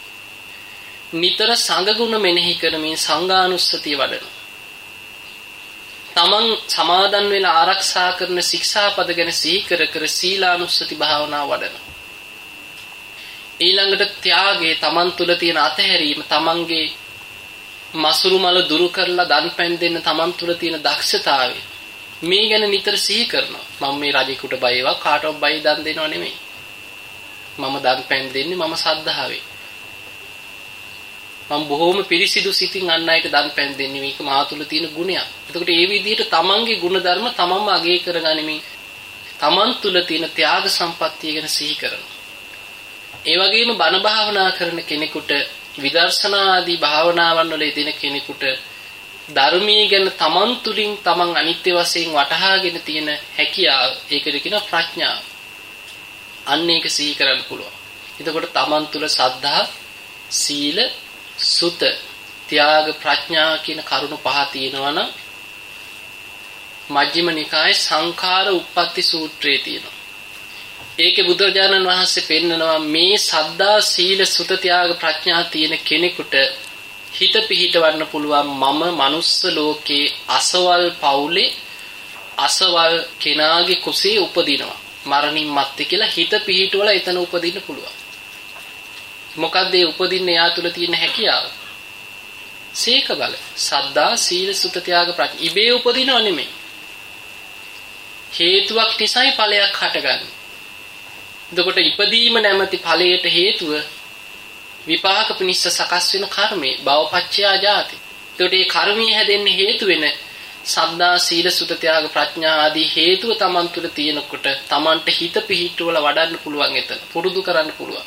S1: නිතර සංඝගුණ මෙනෙහි කරමින් සංඝානුස්සතිය වඩනවා. තමන් සමාදන් වෙලා ආරක්ෂා කරන ශික්ෂාපද ගැන සිහි කර කර සීලානුස්සති භාවනා වඩනවා. ඊළඟට ත්‍යාගයේ තමන් තුල තියෙන අතහැරීම තමන්ගේ මසුරු මල දුරු කරලා දන් පැන් දෙන්න තමන් තුල තියෙන දක්ෂතාවය මේ ගැන නිතර සිහි කරනවා මම මේ රජෙකුට බයවා කාටවත් බය දන් දෙනව නෙමෙයි මම දන් පැන් දෙන්නේ මම සද්ධාවේ මම බොහොම පිරිසිදු සිතින් අන් අයට දන් පැන් දෙන්නේ මේක මා තුල තියෙන ගුණයක්. එතකොට ඒ විදිහට තමන්ගේ ගුණධර්ම තමන්ම අගය කරගනිමින් තමන් තුල තියෙන ත්‍යාග සම්පත්තිය ගැන සිහි කරනවා. ඒ වගේම බණ භාවනා කරන කෙනෙකුට විදර්ශනා ආදී භාවනාවන් වල යෙදෙන කෙනෙකුට ධර්මීය ගැන තමන් තුලින් තමන් අනිත්‍ය වශයෙන් වටහාගෙන තියෙන හැකියාව ඒකද කියන ප්‍රඥාව. අන්න ඒක සිහි කරන්න පුළුවන්. එතකොට තමන් තුල සද්ධා, සීල, සුත, ත්‍යාග, ප්‍රඥා කියන කරුණු පහ තියෙනවා නම් මජ්ක්‍ධිම නිකායේ සංඛාර උප්පත්ති සූත්‍රයේ තියෙනවා. ඒකේ බුදුරජාණන් වහන්සේ පෙන්නනවා මේ සද්දා සීල සුත ත්‍යාග ප්‍රඥා තියෙන කෙනෙකුට හිත පිහිටවන්න පුළුවන් මම manuss ලෝකේ අසවල් පවුලේ අසවල් කෙනාගේ කුසේ උපදිනවා මරණින් මත්තේ කියලා හිත පිහිටවලා එතන උපදින්න පුළුවන් මොකද්ද ඒ උපදින්න යා තුල තියෙන හැකියාව සීක බල සද්දා සීල සුත ත්‍යාග ප්‍රඥා ඉබේ උපදිනව නෙමෙයි හේතුවක් නිසායි ඵලයක් හටගන්නේ එතකොට ඉපදීම නැමැති ඵලයට හේතුව විපාක පිනිස්ස සකස් වෙන කර්මේ භවපච්චයා ජාති. එතකොට මේ කර්මී හැදෙන්නේ හේතු වෙන සද්දා සීල සුත ත්‍යාග ප්‍රඥා ආදී හේතුව Taman තුල තියෙනකොට Tamanට හිත පිහිටුවල වඩන්න පුළුවන් එතන. පුරුදු කරන්න පුළුවන්.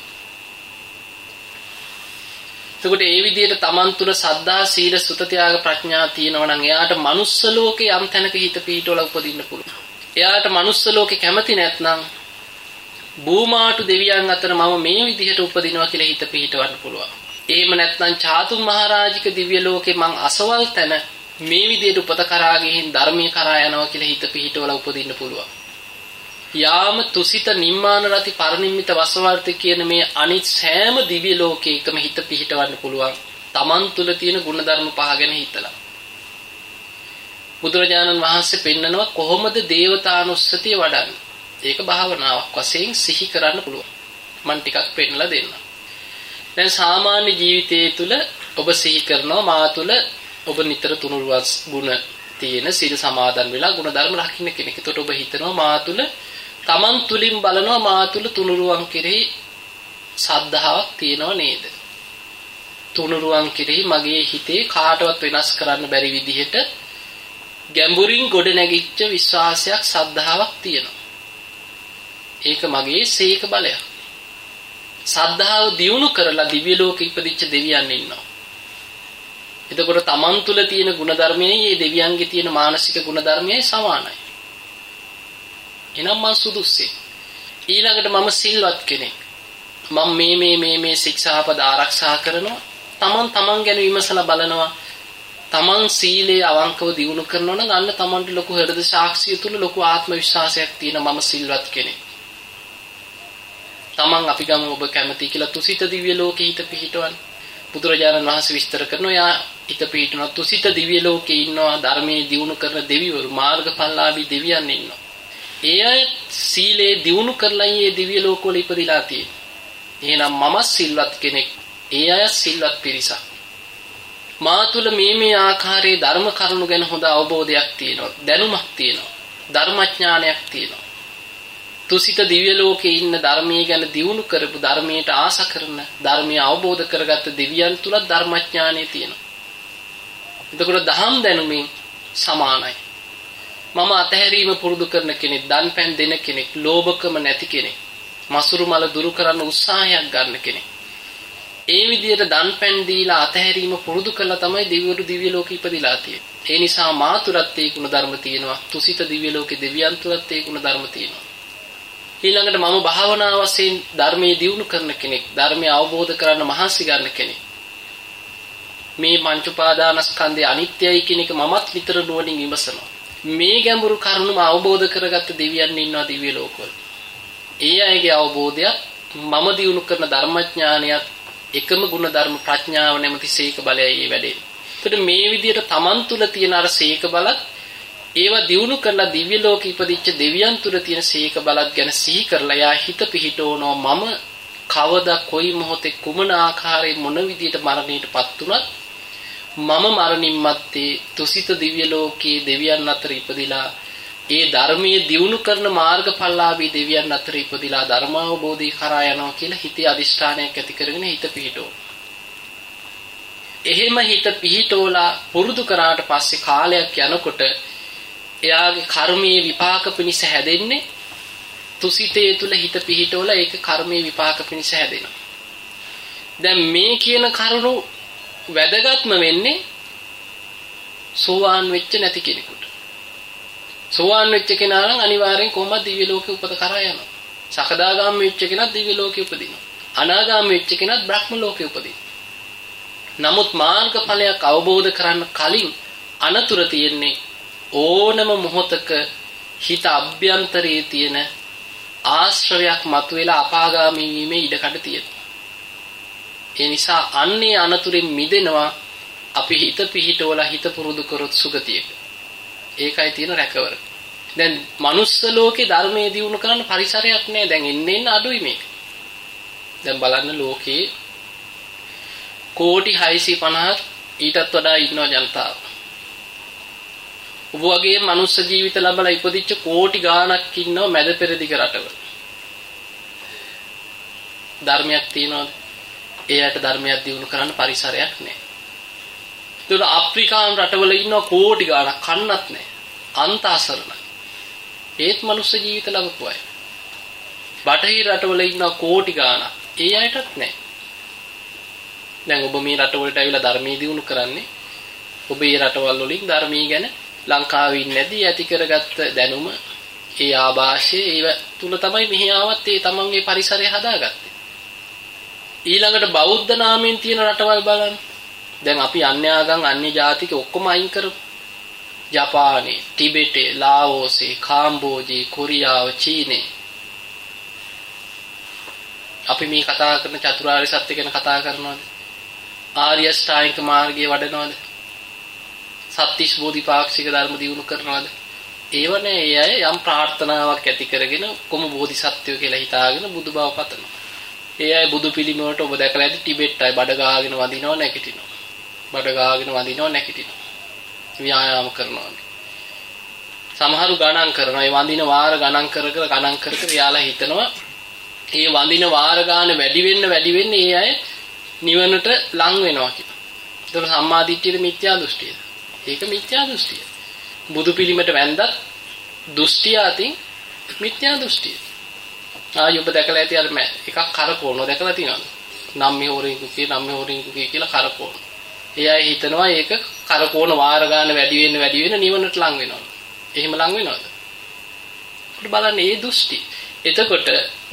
S1: එතකොට ඒ විදිහට Taman තුල සද්දා සීල සුත ත්‍යාග ප්‍රඥා තියෙනවා නම් එයාට manuss ලෝකේ යම් තැනක හිත පිහිටවල උපදින්න පුළුවන්. එයාට manuss ලෝකේ කැමති නැත්නම් බූමාටු දෙවියන් අතර මම මේ විදිහට උපදිනවා කියලා හිත පිහිටවන්න පුළුවන්. එහෙම නැත්නම් චාතුම් මහරජික දිව්‍ය ලෝකේ මං අසවල් තැන මේ විදිහට උපත කරා ගිහින් ධර්මයේ කරා යනවා කියලා හිත පිහිටවලා උපදින්න පුළුවන්. යාම තුසිත නිම්මාන රති පරිනිම්මිත වසවර්ති කියන මේ අනිත් සෑම දිව්‍ය ලෝකයකම හිත පිහිටවන්න පුළුවන්. Taman තුල තියෙන ಗುಣධර්ම පහ ගැන හිතලා. බුදුරජාණන් වහන්සේ පෙන්නනවා කොහොමද දේවතානුස්සතිය වඩන්නේ. ඒක භාවනාවක් වශයෙන් සිහි කරන්න පුළුවන්. මම ටිකක් පෙන්නලා දෙන්නම්. දැන් සාමාන්‍ය ජීවිතයේ තුල ඔබ සිහි කරනවා මා තුල ඔබ නිතර තුනුරුවස් ගුණ තියෙන සීල සමාදන් වෙලා ගුණ ධර්ම රකින්න කෙනෙක්. එතකොට ඔබ හිතනවා මා තුල Taman තුලින් බලනවා මා තුල තුනුරුවන් කෙරෙහි සද්ධාාවක් තියෙනව නේද? තුනුරුවන් කෙරෙහි මගේ හිතේ කාටවත් වෙනස් කරන්න බැරි විදිහට ගැඹුරින් ගොඩ නැගිච්ච විශ්වාසයක් සද්ධාාවක් තියෙනවා. ඒක මගේ සීක බලයක්. සද්ධාව දියුණු කරලා දිව්‍ය ලෝකෙ ඉපදිච්ච දෙවියන් ඉන්නවා. එතකොට තමන් තුළ තියෙන ಗುಣධර්මයයි මේ දෙවියන්ගේ තියෙන මානසික ಗುಣධර්මයයි සමානයි. එහෙනම් මම සුදුස්සෙක්. ඊළඟට මම සිල්වත් කෙනෙක්. මම මේ මේ මේ මේ ශික්ෂාපද ආරක්ෂා කරනවා. තමන් තමන් ගැන විමසලා බලනවා. තමන් සීලේ අවංකව දියුණු කරනවා නම් අන්න තමන්ට ලොකු හෘද සාක්ෂිය තුල ලොකු ආත්ම විශ්වාසයක් තියෙනවා මම සිල්වත් කෙනෙක්. තමන් අපි ගමු ඔබ කැමති කියලා තුසිත දිව්‍ය ලෝකේ හිත පිහිටවන්න. බුදුරජාණන් වහන්සේ විස්තර කරනවා යා හිත පිහිටනවා තුසිත දිව්‍ය ලෝකේ ඉන්නවා ධර්මයේ දියුණු කරන දෙවිවරු මාර්ගඵලලාභී දෙවියන් ඉන්නවා. ඒ අය සීලේ දියුණු කරලා මේ දිව්‍ය ලෝකවල ඉපදිලා තියෙනවා. එහෙනම් මම සිල්වත් කෙනෙක්. ඒ අය සිල්වත් පිරිසක්. මා තුල මේ මේ ආකාරයේ ධර්ම කරුණු ගැන හොඳ අවබෝධයක් තියෙනවා. දැනුමක් තියෙනවා. ධර්මඥානයක් තියෙනවා. තුසිත දිව්‍ය ලෝකේ ඉන්න ධර්මයේ ගැන දියුණු කරපු ධර්මයට ආස කරන ධර්මය අවබෝධ කරගත්ත දෙවියන් තුල ධර්මඥානය තියෙනවා. එතකොට දහම් දැනුමින් සමානයි. මම අතහැරීම පුරුදු කරන කෙනෙක්, දන්පැන් දෙන කෙනෙක්, ලෝභකම නැති කෙනෙක්, මසුරු මල දුරු කරන්න උත්සාහයක් ගන්න කෙනෙක්. ඒ විදිහට දන්පැන් දීලා අතහැරීම පුරුදු කළා තමයි දිව්‍යරු දිව්‍ය ලෝකෙ ඉපදිලා තියෙන්නේ. ඒ නිසා මා තුලත් ඒ ගුණ ධර්ම තියෙනවා. තුසිත දිව්‍ය ලෝකේ දෙවියන් තුලත් ඒ ගුණ ධර්ම තියෙනවා. ඊළඟට මම භාවනා වශයෙන් ධර්මයේ දියුණු කරන කෙනෙක් ධර්මය අවබෝධ කරගන්න මහන්සි ගන්න කෙනෙක් මේ පංච උපාදානස්කන්ධය අනිත්‍යයි කියන එක මමත් විතර නුවණින් විමසනවා මේ ගැඹුරු කරුණම අවබෝධ කරගත්ත දෙවියන් ඉන්නවා දිව්‍ය ලෝකවල ඒ අයගේ අවබෝධය මම දියුණු කරන ධර්මඥානයත් එකම ගුණ ධර්ම ප්‍රඥාව නැමැති සීක බලයයි වැඩේ. එතකොට මේ විදිහට Taman තුල තියෙන අර සීක බලත් ඒවා දියුණු කරලා දිව්‍ය ලෝකෙ ඉපදිච්ච දෙවියන් තුර තියෙන සීක බලත් ගැන සිහි කරලා යා හිත පිහිටවනවා මම කවදා කොයි මොහොතේ කුමන ආකාරයේ මොන විදියට මරණයටපත් උනත් මම මරණින් මත්තේ තුසිත දිව්‍ය ලෝකයේ දෙවියන් අතර ඉපදිලා ඒ ධර්මයේ දියුණු කරන මාර්ගඵලලාභී දෙවියන් අතර ඉපදිලා ධර්මාවබෝධය කරා යනවා කියලා හිතේ අදිෂ්ඨානයක් ඇති කරගෙන හිත පිහිටෝ. එහෙම හිත පිහිටෝලා පුරුදු කරාට පස්සේ කාලයක් යනකොට එයාගේ කර්මයේ විපාක පිණිස හැදෙන්නේ තුසිතේ තුල හිත පිහිටවල ඒක කර්මයේ විපාක පිණිස හැදෙනවා. දැන් මේ කියන කරුණු වැදගත්ම වෙන්නේ සෝවාන් වෙච්ච නැති කෙනෙකුට. සෝවාන් වෙච්ච කෙනා නම් අනිවාර්යෙන් කොහොමද දිව්‍ය ලෝකෙ උපත කරා යනවා. සකදාගාමී වෙච්ච කෙනා දිව්‍ය ලෝකෙ උපදිනවා. අනාගාමී වෙච්ච කෙනා බ්‍රහ්ම ලෝකෙ උපදිනවා. නමුත් මාර්ගඵලයක් අවබෝධ කරන්න කලින් අනතුර තියෙන්නේ ඕනම මොහොතක හිත අභ්‍යන්තරයේ තියෙන ආශ්‍රවයක් මතුවෙලා අපාගාමී වීමේ ඉඩකඩ තියෙනවා. ඒ නිසා අන්නේ අනතුරින් මිදෙනවා අපි හිත පිහිටවලා හිත පුරුදු කරොත් සුගතියක. ඒකයි තියෙන රැකවර. දැන් manuss ලෝකේ ධර්මයේ දියුණු කරන්න පරිසරයක් නෑ. දැන් එන්න එන්න අඩුයි මේක. දැන් බලන්න ලෝකේ කෝටි 650 ඊටත් වඩා ඉන්නවා ජනතාව. ඔබ වගේ මනුස්ස ජීවිත ලබලා ඉපදිච්ච කෝටි ගාණක් ඉන්නව මැද පෙරදිග රටවල. ධර්මයක් තියනවාද? එයාට ධර්මයක් දිනු කරන්න පරිසරයක් නැහැ. ඒතකොට අප්‍රිකානු රටවල ඉන්නවා කෝටි ගාණක් කන්නත් නැහැ. අන්තාසරණයි. ඒත් මනුස්ස ජීවිත ලබපු අය. බටහිර රටවල ඉන්නවා කෝටි ගාණක්. ඒ අයටත් නැහැ. දැන් ඔබ මේ රටවලට ඇවිල්ලා ධර්මයේ දිනු කරන්නේ ඔබ මේ රටවල් වලින් ධර්මී ගැන ලංකාවේ ඉන්නේ නැති ඇති කරගත්ත දැනුම ඒ ආభాෂය ඒව තුල තමයි මෙහි ආවත් ඒ තමන්ගේ පරිසරය හදාගත්තේ. ඊළඟට බෞද්ධ නාමයෙන් තියෙන රටවල් බලන්න. දැන් අපි අන්‍ය ආගම් අන්‍ය ජාතික ඔක්කොම අයින් කරමු. ජපානයේ, ටිබෙටේ, ලාෝසේ, කාම්බෝජී, කොරියාව, චීනේ. අපි මේ කතා කරන චතුරාර්ය සත්‍ය ගැන කතා කරනවද? ආර්ය ශ්‍රායික මාර්ගයේ වඩනවද? සත්‍තිස් බෝධිපාක්ෂික ධර්ම දියුණු කරනවද? ඒවනේ ඒ අය යම් ප්‍රාර්ථනාවක් ඇති කරගෙන කොම බෝධිසත්වයෝ කියලා හිතාගෙන බුදු බව පතනවා. ඒ අය බුදු පිළිමයට ඔබ දැකලා ඇති ටිබෙට් අය බඩ ගාගෙන වදිනව නැගිටිනවා. බඩ ගාගෙන වදිනව නැගිටිනවා. ව්‍යායාම කරනවා. සමහරු ගණන් කරනවා. ඒ වඳින වාර ගණන් කර කර ගණන් කර කර යාලා හිතනවා ඒ වඳින වාර ගාන වැඩි වෙන්න වැඩි වෙන්න ඒ අය නිවනට ලං වෙනවා කියලා. ඒක සම්මාදිට්ඨියද මිත්‍යා දෘෂ්ටියද? ඒක මිත්‍යා දෘෂ්ටිය. බුදු පිළිමට වැන්දත් දෘෂ්ටිය අතින් මිත්‍යා දෘෂ්ටිය. ආයි ඔබ දැකලා ඇති අර එකක් කරකවනවා දැකලා තියෙනවද? නම් මෙ හොරින් කුකී නම් මෙ හොරින් කුකී කියලා කරකවන. ඒ අය හිතනවා ඒක කරකවන වාර ගන්න වැඩි වෙන්න වැඩි වෙන්න නිවනට ලං වෙනවා. එහෙම ලං වෙනවද? බලන්න ඒ දෘෂ්ටි. එතකොට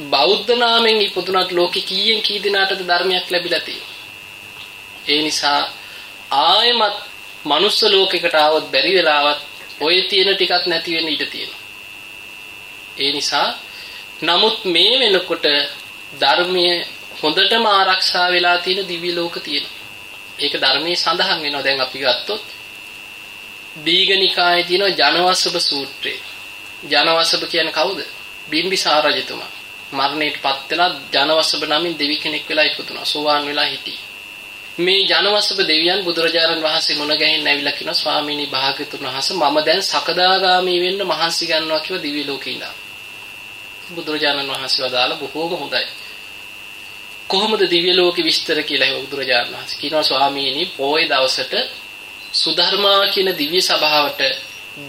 S1: බෞද්ධ නාමෙන් ඉපදුනත් ලෝකෙ කීයෙන් කී දිනාටද ධර්මයක් ලැබිලා තියෙන්නේ. ඒ නිසා ආයමත් මනුස්ස ලෝකයකට ආවොත් බැරි වෙලාවත් ඔය තියෙන ටිකක් නැති වෙන්න ඉඩ තියෙනවා. ඒ නිසා නමුත් මේ වෙනකොට ධර්මයේ හොඳටම ආරක්ෂා වෙලා තියෙන දිව්‍ය ලෝක තියෙනවා. ඒක ධර්මයේ සඳහන් වෙනවා. දැන් අපි ගත්තොත් දීඝනිකායේ තියෙන ජනවසබ සූත්‍රය. ජනවසබ කියන්නේ කවුද? බිම්බිසාර රජතුමා. මරණයටපත් වෙලා ජනවසබ නමින් දෙවි කෙනෙක් වෙලා ඉපදුනා. සෝවාන් වෙලා හිටියේ. මේ ජනවසබ දෙවියන් බුදුරජාණන් වහන්සේ මුණ ගැහින්න ඇවිල්ලා කියනවා ස්වාමීනි භාග්‍යතුන් වහන්සේ මම දැන් සකදාගාමී වෙන්න මහන්සි ගන්නවා කිව්ව දිව්‍ය ලෝකේ ඉඳලා. බුදුරජාණන් වහන්සේ වදාළ බොහෝම හොඳයි. කොහොමද දිව්‍ය ලෝකෙ විස්තර කියලා ඒ බුදුරජාණන් වහන්සේ කියනවා ස්වාමීනි පොයේ දවසට සුධර්මා කියන දිව්‍ය සභාවට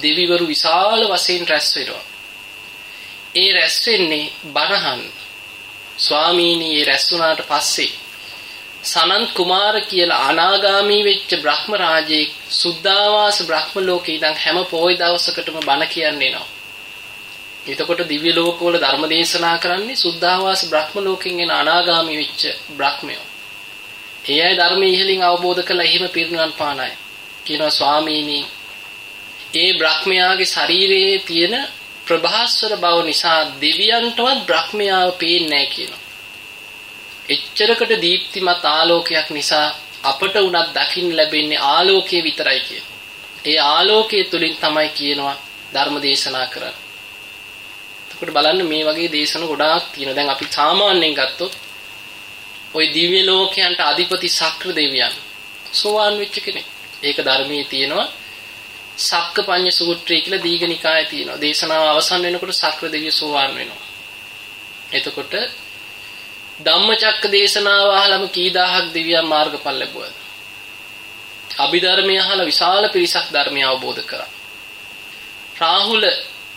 S1: දෙවිවරු විශාල වශයෙන් රැස් වෙනවා. ඒ රැස් වෙන්නේ බණහන්. ස්වාමීනි ඒ රැස් වුණාට පස්සේ සනන්ත් කුමාර කියලා අනාගාමී වෙච්ච බ්‍රහ්ම රාජයෙක් සුද්ධාවාස බ්‍රහ්ම ලෝකේ ඉඳන් හැම පොයි දවසකටම බණ කියන්නේ එනවා. එතකොට දිව්‍ය ලෝකවල ධර්ම දේශනා කරන්නේ සුද්ධාවාස බ්‍රහ්ම ලෝකෙන් එන අනාගාමී වෙච්ච බ්‍රහ්මයෝ. ඒ අය ධර්මයේ ඉහළින් අවබෝධ කළා එහෙම පිරිනවන් පානයි. කියනවා ස්වාමීනි ඒ බ්‍රහ්මයාගේ ශරීරයේ තියෙන ප්‍රභාස්වර බව නිසා දෙවියන්ටවත් බ්‍රහ්මයාව පේන්නේ නැහැ කියනවා. එච්චරකට දීප්තිමත් ආලෝකයක් නිසා අපට උනත් දකින්න ලැබෙන්නේ ආලෝකයේ විතරයි කියන. ඒ ආලෝකයේ තුලින් තමයි කියනවා ධර්ම දේශනා කරන්නේ. එතකොට බලන්න මේ වගේ දේශන ගොඩාක් තියෙනවා. දැන් අපි සාමාන්‍යයෙන් ගත්තොත් ওই දිව්‍ය ලෝකයන්ට අධිපති සක්‍ර දෙවියන් සෝවාන් වෙච්ච කෙනෙක්. ඒක ධර්මයේ තියෙනවා. සක්කපඤ්ඤ සූත්‍රය කියලා දීඝනිකායේ තියෙනවා. දේශනාව අවසන් වෙනකොට සක්‍ර දෙවිය සෝවාන් වෙනවා. එතකොට ධම්මචක්ක දේශනාව අහලම කී දහහක් දෙවියන් මාර්ගඵල ලැබුවද? අභිධර්මය අහලා විශාල පිරිසක් ධර්මය අවබෝධ කරා. රාහුල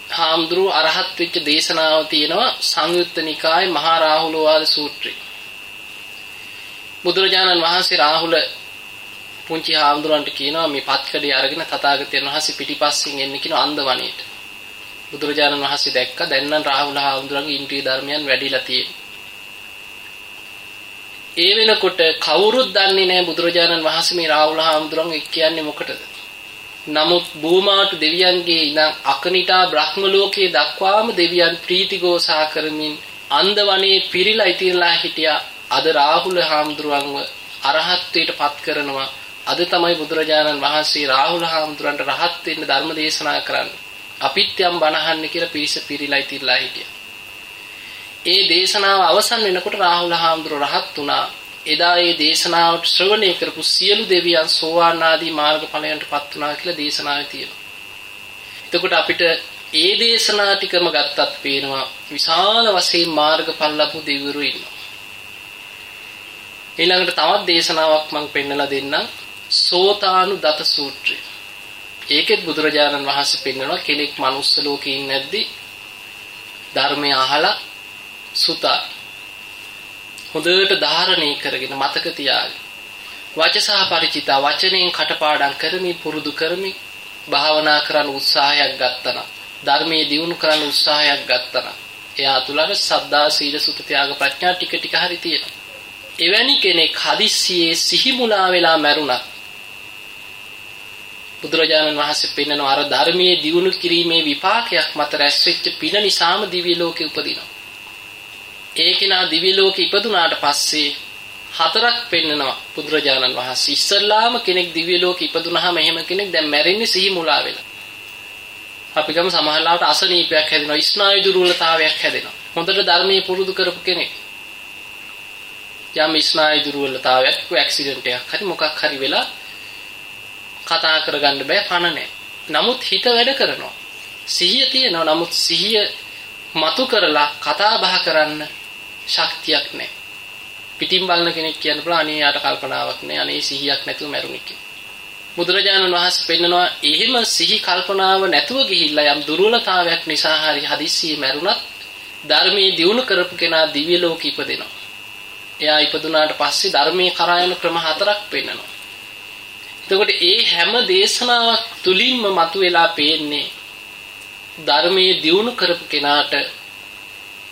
S1: හාමුදුරුව අරහත් වෙච්ච දේශනාව තියෙනවා සංයුත්ත නිකායේ මහා රාහුලවාද සූත්‍රය. බුදුරජාණන් වහන්සේ රාහුල පුංචි හාමුදුරන්ට කියනවා මේ පත්කඩේ අරගෙන තථාගතයන් වහන්සේ පිටිපස්සෙන් එන්න කියන අන්දවණේට. බුදුරජාණන් වහන්සේ දැක්ක දැන් නම් රාහුල හාමුදුරන්ගේ ඉන්ද්‍රිය ධර්මයන් වැඩිලා තියෙනවා. ඒ වෙනකොට කවුරුත් දන්නේ නැහැ බුදුරජාණන් වහන්සේ මේ රාහුල හාමුදුරන් එක් කියන්නේ මොකටද? නමුත් භූමාතු දෙවියන්ගේ ඉඳන් අකනිටා බ්‍රහ්ම ලෝකයේ දක්වාම දෙවියන් ප්‍රීතිගෝසා කරමින් අන්දවනේ පිරිලා ඉතිරලා හිටියා. අද රාහුල හාමුදුරුවන්ව අරහත්ත්වයට පත් කරනවා. අද තමයි බුදුරජාණන් වහන්සේ රාහුල හාමුදුරන්ට රහත් වෙන්න ධර්ම දේශනා කරන්නේ. අපිත් යම් බණහන්න කියලා පිරිස පිරිලා ඉතිරලා හිටියා. ඒ දේශනාව අවසන් වෙනකොට රාහුල හාමුදුරුව රහත් වුණා. එදා ඒ දේශනාවට ශ්‍රවණය කරපු සියලු දෙවියන් සෝවාන් ආදී මාර්ගඵලයන්ටපත් වුණා කියලා දේශනාවේ තියෙනවා. එතකොට අපිට ඒ දේශනා ටිකම ගත්තත් පේනවා විශාල වශයෙන් මාර්ගඵල ලැබු දෙවිවරු ඉන්නවා. ඊළඟට තවත් දේශනාවක් මම පෙන්නලා දෙන්නම් සෝතානු දත සූත්‍රය. ඒකෙත් බුදුරජාණන් වහන්සේ පෙන්නනවා කෙනෙක් manuss ලෝකේ ඉන්නේ නැද්දි ධර්මය අහලා සුතා හොඳට ධාරණය කරගෙන මතක තියාගන්න. වචසා ಪರಿචිතා වචනෙන් කටපාඩම් කරමින් පුරුදු කරමින් භාවනා කරන්න උත්සාහයක් ගත්තනම් ධර්මයේ දියුණු කරන්න උත්සාහයක් ගත්තා එයා තුල අර සද්දා සීල සුත ත්‍යාග ප්‍රඥා ටික ටික හරි තියෙනවා. එවැනි කෙනෙක් හදිස්සියේ සිහිමුලා වෙලා මැරුණා. බුදුරජාණන් වහන්සේ පෙන්වන අර ධර්මයේ දියුණු කිරීමේ විපාකයක් මත රැස්වෙච්ච පින නිසාම දිව්‍ය ලෝකෙ උපදිනවා. ඒ කෙනා දිව්‍ය ලෝකෙ ඉපදුනාට පස්සේ හතරක් පෙන්නනවා බුදුරජාණන් වහන්සේ. ඉස්සල්ලාම කෙනෙක් දිව්‍ය ලෝකෙ ඉපදුනහම එහෙම කෙනෙක් දැන් මැරෙන්නේ සිහි මුලා වෙලා. අපි ගම සමහරලාට අසනීපයක් හැදෙනවා, ස්නායු දුර්වලතාවයක් හැදෙනවා. හොඳට ධර්මයේ පුරුදු කරපු කෙනෙක්. යම් ස්නායු දුර්වලතාවයක්, ඇක්සිඩන්ට් එකක් හරි මොකක් හරි වෙලා කතා කරගන්න බෑ පණ නැහැ. නමුත් හිත වැඩ කරනවා. සිහිය තියෙනවා. නමුත් සිහිය මතු කරලා කතා බහ කරන්න ශක්තියක් නැහැ. පිටින් බලන කෙනෙක් කියන්න පුළුවන් අනේ යාට කල්පනාවක් නැහැ. අනේ සිහියක් නැතුව මැරුණි කියලා. බුදුරජාණන් වහන්සේ පෙන්නනවා එහෙම සිහි කල්පනාව නැතුව ගිහිල්ලා යම් දුර්වලතාවයක් නිසා හරි හදිස්සියේ මැරුණත් ධර්මයේ දියුණු කරපු කෙනා දිව්‍ය ලෝකෙ ඉපදෙනවා. එයා ඉපදුනාට පස්සේ ධර්මයේ කරා යන ක්‍රම හතරක් පෙන්නනවා. එතකොට ඒ හැම දේශනාවක් තුලින්ම මතුවලා පේන්නේ ධර්මයේ දියුණු කරපු කෙනාට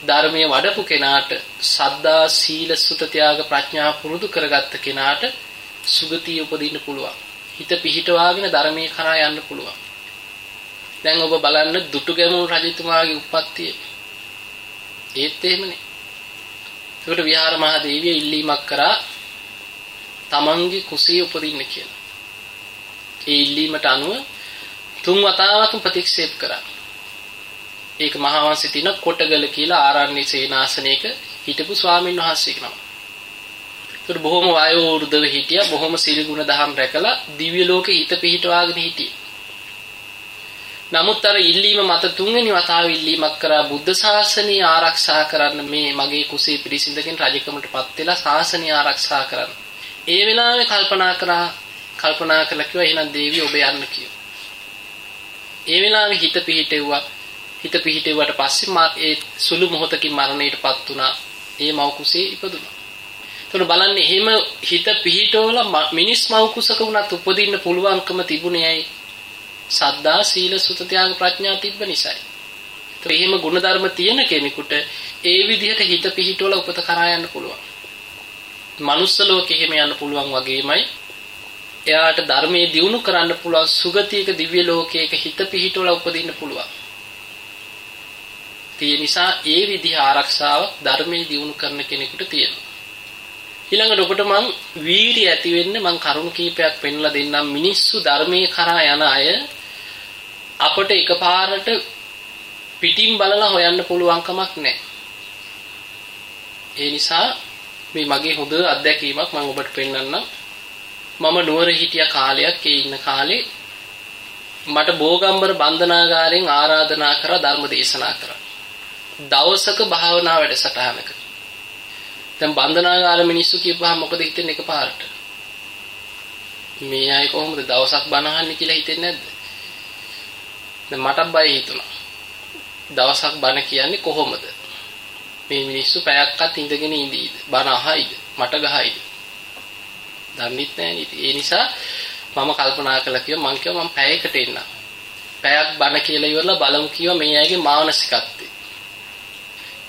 S1: ධර්මයේ වඩපු කෙනාට සද්දා සීල සුත ත්‍යාග ප්‍රඥා පුරුදු කරගත්ත කෙනාට සුගතිය උපදින්න පුළුවන්. හිත පිහිටවාගෙන ධර්මයේ කරා යන්න පුළුවන්. දැන් ඔබ බලන්න දුටුගැමුණු රජතුමාගේ උප්පත්තිය. ඒත් එහෙමනේ. ඒකට විහාර මහ දේවිය ඉල්ලීමක් කරා තමන්ගේ කුසිය උපදින්න කියලා. ඒ ඉල්ලීමට අනුව තුන් වතාවක් ප්‍රතික්ෂේප කරා. ඒක මහාවංශයේ තියෙන කොටගල කියලා ආරණ්‍ය සේනාසනයක හිටපු ස්වාමින් වහන්සේ කෙනෙක්. ඒතර බොහොම වායෝ වෘදව හිටියා බොහොම සිල් ගුණ දහම් රැකලා දිව්‍ය ලෝකෙ හිත පිහිටවාගෙන හිටියේ. නමුත් අර ඉල්ලීම මත තුන්වෙනි වතාව ඉල්ලීමක් කරා බුද්ධ ශාසනය ආරක්ෂා කරන්න මේ මගේ කුසේ පිරිසිඳගෙන රජකමටපත් වෙලා ශාසනය ආරක්ෂා කරන්න. ඒ වෙලාවේ කල්පනා කරා කල්පනා කළා කිව්වා එහෙනම් දේවි ඔබ යන්න කියලා. ඒ වෙලාවේ හිත පිහිටෙව්වා. හිත පිහිටෙව්වට පස්සේ මා ඒ සුළු මොහොතකින් මරණයටපත් වුණා. ඒ මව් කුසේ ඉපදුනා. එතකොට බලන්න එහෙම හිත පිහිටවලා මිනිස් මව් කුසක වුණත් උපදින්න පුළුවන්කම තිබුණේ ඇයි? සද්දා සීල සුත ත්‍යාග ප්‍රඥා තිබ්බ නිසායි. ඒත් එහෙම ಗುಣධර්ම තියෙන කෙනෙකුට ඒ විදිහට හිත පිහිටවලා උපත කරා යන්න පුළුවන්. මනුස්ස ලෝකෙ එහෙම යන්න පුළුවන් වගේමයි එයාට ධර්මයේ දියුණු කරන්න පුළුවන් සුගතියක දිව්‍ය ලෝකයක හිත පිහිටවලා උපදින්න පුළුවන්. ඒ නිසා ඒ විදිහ ආරක්ෂාවක් ධර්මයේ දියුණු කරන කෙනෙකුට තියෙනවා. ඊළඟට ඔබට මං වීරිය ඇති වෙන්න මං කරුණු කීපයක් පෙන්ලා දෙන්නම් මිනිස්සු ධර්මයේ කරා යන අය අපට එකපාරට පිටින් බලලා හොයන්න පුළුවන් කමක් නැහැ. ඒ නිසා මේ මගේ හොඳ අත්දැකීමක් මම ඔබට පෙන්වන්නම්. මම නුවර හිටිය කාලයක් ඒ ඉන්න කාලේ මට බෝගම්බර බන්ධනාගාරයෙන් ආරාධනා කරලා ධර්ම දේශනා කරා. දවසක භාවනා වැඩසටහනක. දැන් බන්ධනාගාර මිනිස්සු කියපුවාම මොකද හිතෙන්නේ එකපාරට? මේ අය කොහොමද දවසක් බණ අහන්නේ කියලා හිතෙන්නේ නැද්ද? දැන් මට බය හිතුණා. දවසක් බණ කියන්නේ කොහොමද? මේ මිනිස්සු පැයක්වත් ඉඳගෙන ඉඳීද? බණ අහයිද? මට ගහයිද? දන්නෙත් නැහැ ඒ නිසා මම කල්පනා කළා කිව්වා මං කිව්වා මම පැයකට එන්න. පැයක් බණ කියලා ඉවරලා බලමු කිව්වා මේ අයගේ මානසිකත්වය.